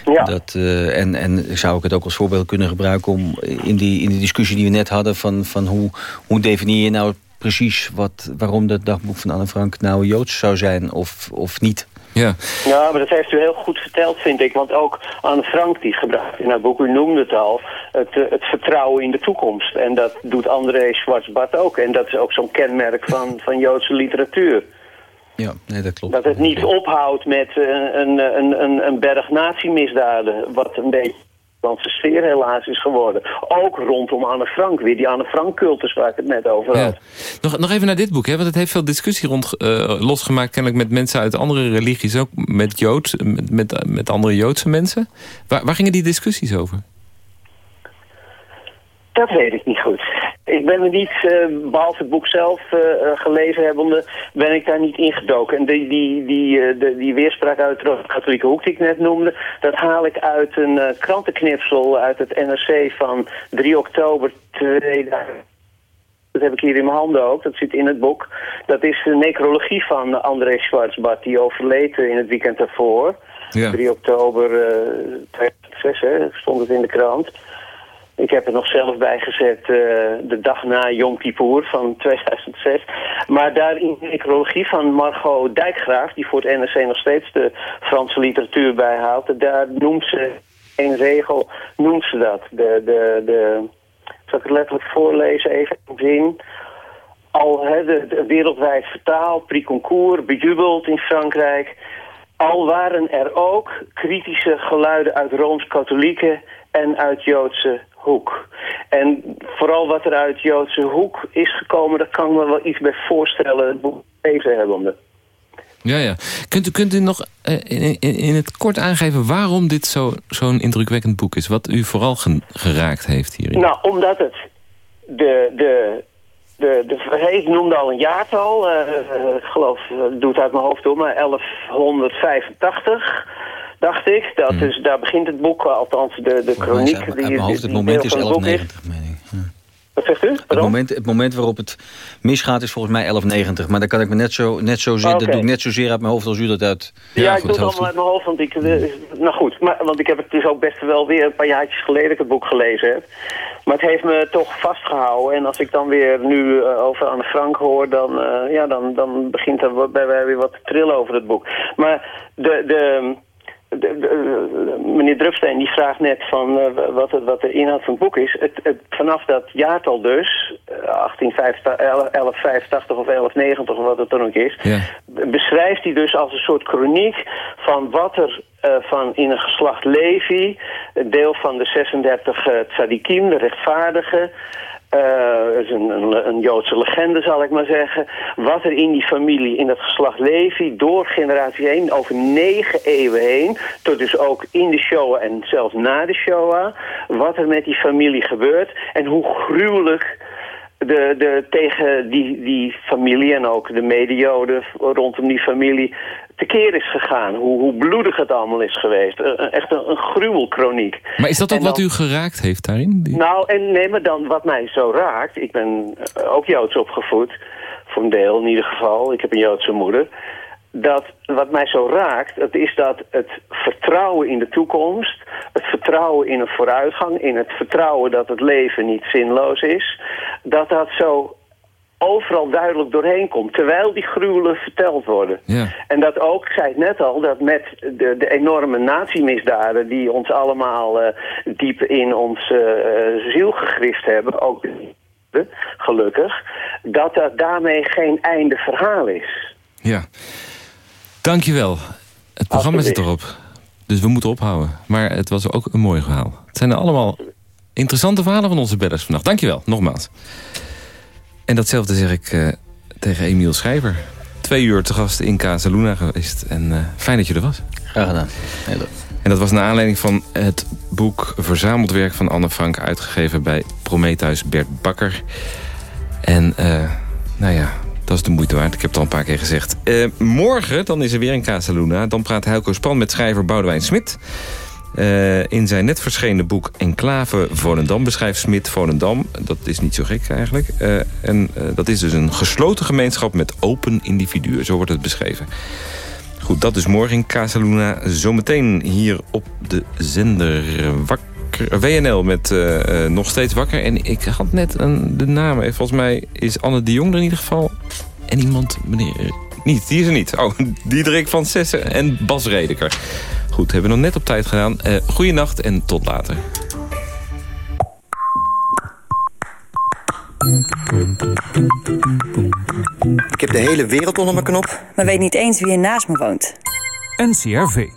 Ja. Dat, uh, en, en zou ik het ook als voorbeeld kunnen gebruiken... om in die, in die discussie die we net hadden... van, van hoe, hoe definieer je nou precies wat, waarom dat dagboek van Anne Frank nou Joods zou zijn of, of niet... Ja. ja, maar dat heeft u heel goed verteld, vind ik. Want ook Anne Frank, die gebruikt in haar boek, u noemde het al... Het, eh, het vertrouwen in de toekomst. En dat doet André Schwarzbart ook. En dat is ook zo'n kenmerk van, van Joodse literatuur. Ja, nee, dat klopt. Dat het niet ophoudt met uh, een, een, een, een berg nazi-misdaden... wat een beetje Nederlandse sfeer helaas is geworden. Ook rondom Anne Frank, weer die Anne Frank-cultus waar ik het net over had. Nog, nog even naar dit boek, hè? want het heeft veel discussie rond, uh, losgemaakt... kennelijk met mensen uit andere religies, ook met, Joods, met, met, met andere Joodse mensen. Waar, waar gingen die discussies over? Dat weet ik niet goed. Ik ben er niet, uh, behalve het boek zelf uh, gelezen hebbende, ben ik daar niet ingedoken. En die, die, die, uh, de, die weerspraak uit de katholieke hoek die ik net noemde, dat haal ik uit een krantenknipsel uit het NRC van 3 oktober 2000. Dat heb ik hier in mijn handen ook, dat zit in het boek. Dat is de necrologie van André Schwarzbart, die overleed in het weekend daarvoor. Ja. 3 oktober 2006, hè, stond het in de krant. Ik heb er nog zelf bij gezet uh, de dag na Yom Kippur van 2006. Maar daar in de ecologie van Margot Dijkgraaf... die voor het NRC nog steeds de Franse literatuur bijhaalt... daar noemt ze, een regel noemt ze dat. De, de, de, zal ik het letterlijk voorlezen even in zin... Al wereldwijd vertaald, prix concours, bejubeld in Frankrijk... Al waren er ook kritische geluiden uit Rooms-Katholieke en uit Joodse hoek. En vooral wat er uit Joodse hoek is gekomen, daar kan ik me wel iets bij voorstellen. Het boek even hebben. Ja, ja. Kunt u, kunt u nog uh, in, in, het kort aangeven waarom dit zo'n zo indrukwekkend boek is? Wat u vooral geraakt heeft hierin? Nou, omdat het de, de, de, de, ik noemde al een jaartal. Uh, ik geloof, het doet uit mijn hoofd door, maar 1185 dacht ik. Dat hmm. is, daar begint het boek, althans de, de chroniek. die, mijn hoofd, het moment is 1190, meen ik. Wat zegt u? Het moment, het moment waarop het misgaat is volgens mij 1190. Maar dan kan ik me net zo, net zo okay. dat doe ik net zozeer uit mijn hoofd als u dat uit Ja, ja ik doe het allemaal uit mijn hoofd. Want ik, eh, nou goed, maar, want ik heb het dus ook best wel weer een paar jaartjes geleden ik het boek gelezen heb. Maar het heeft me toch vastgehouden. En als ik dan weer nu uh, over Anne Frank hoor, dan, uh, ja, dan, dan begint er bij mij weer wat te trillen over het boek. Maar de... de de, de, meneer Drupsteen die vraagt net van uh, wat, het, wat de inhoud van het boek is. Het, het, vanaf dat jaartal dus, 1185 of 1190 of wat het dan ook is... Ja. beschrijft hij dus als een soort chroniek van wat er uh, van in een geslacht Levi... deel van de 36 uh, tzadikim, de rechtvaardigen... Uh, is een, een, Joodse legende, zal ik maar zeggen. Wat er in die familie, in dat geslacht Levi, door generatie heen, over negen eeuwen heen, tot dus ook in de Shoah en zelfs na de Shoah, wat er met die familie gebeurt en hoe gruwelijk de, de, tegen die, die familie en ook de medejoden rondom die familie tekeer is gegaan. Hoe, hoe bloedig het allemaal is geweest. echt een, een gruwelkroniek. Maar is dat ook wat u geraakt heeft daarin? Nou, en nee, maar dan wat mij zo raakt... Ik ben eh, ook Joods opgevoed. Voor een deel in ieder geval. Ik heb een Joodse moeder. Dat wat mij zo raakt, dat is dat het vertrouwen in de toekomst... het vertrouwen in een vooruitgang... in het vertrouwen dat het leven niet zinloos is... dat dat zo overal duidelijk doorheen komt. Terwijl die gruwelen verteld worden. Ja. En dat ook, ik zei het net al, dat met de, de enorme natiemisdaden... die ons allemaal uh, diep in ons uh, ziel gegrift hebben... ook gelukkig, dat dat daarmee geen einde verhaal is. Ja, dankjewel. Het programma zit erop. Dus we moeten ophouden. Maar het was ook een mooi verhaal. Het zijn allemaal interessante verhalen van onze bedders vannacht. Dankjewel, nogmaals. En datzelfde zeg ik uh, tegen Emiel Schrijver. Twee uur te gast in Casaluna geweest. En uh, fijn dat je er was. Graag gedaan. Heel leuk. En dat was naar aanleiding van het boek Verzameld werk van Anne Frank... uitgegeven bij Prometheus Bert Bakker. En uh, nou ja, dat is de moeite waard. Ik heb het al een paar keer gezegd. morgen dan is er weer een Casaluna. Dan praat Helco Span met schrijver Boudewijn Smit... Uh, in zijn net verschenen boek Enclave Volendam beschrijft Smit Volendam... dat is niet zo gek eigenlijk... Uh, en uh, dat is dus een gesloten gemeenschap met open individuen. Zo wordt het beschreven. Goed, dat is morgen in Casaluna. Zometeen hier op de zender wakker, WNL met nog steeds wakker. En ik had net een, de naam. Volgens mij is Anne de Jong er in ieder geval. En iemand, meneer... Niet, die is er niet. Oh, Diederik van Sessen en Bas Redeker. Goed, hebben we nog net op tijd gedaan. Uh, goeienacht en tot later. Ik heb de hele wereld onder mijn knop. Maar weet niet eens wie er naast me woont. NCRV.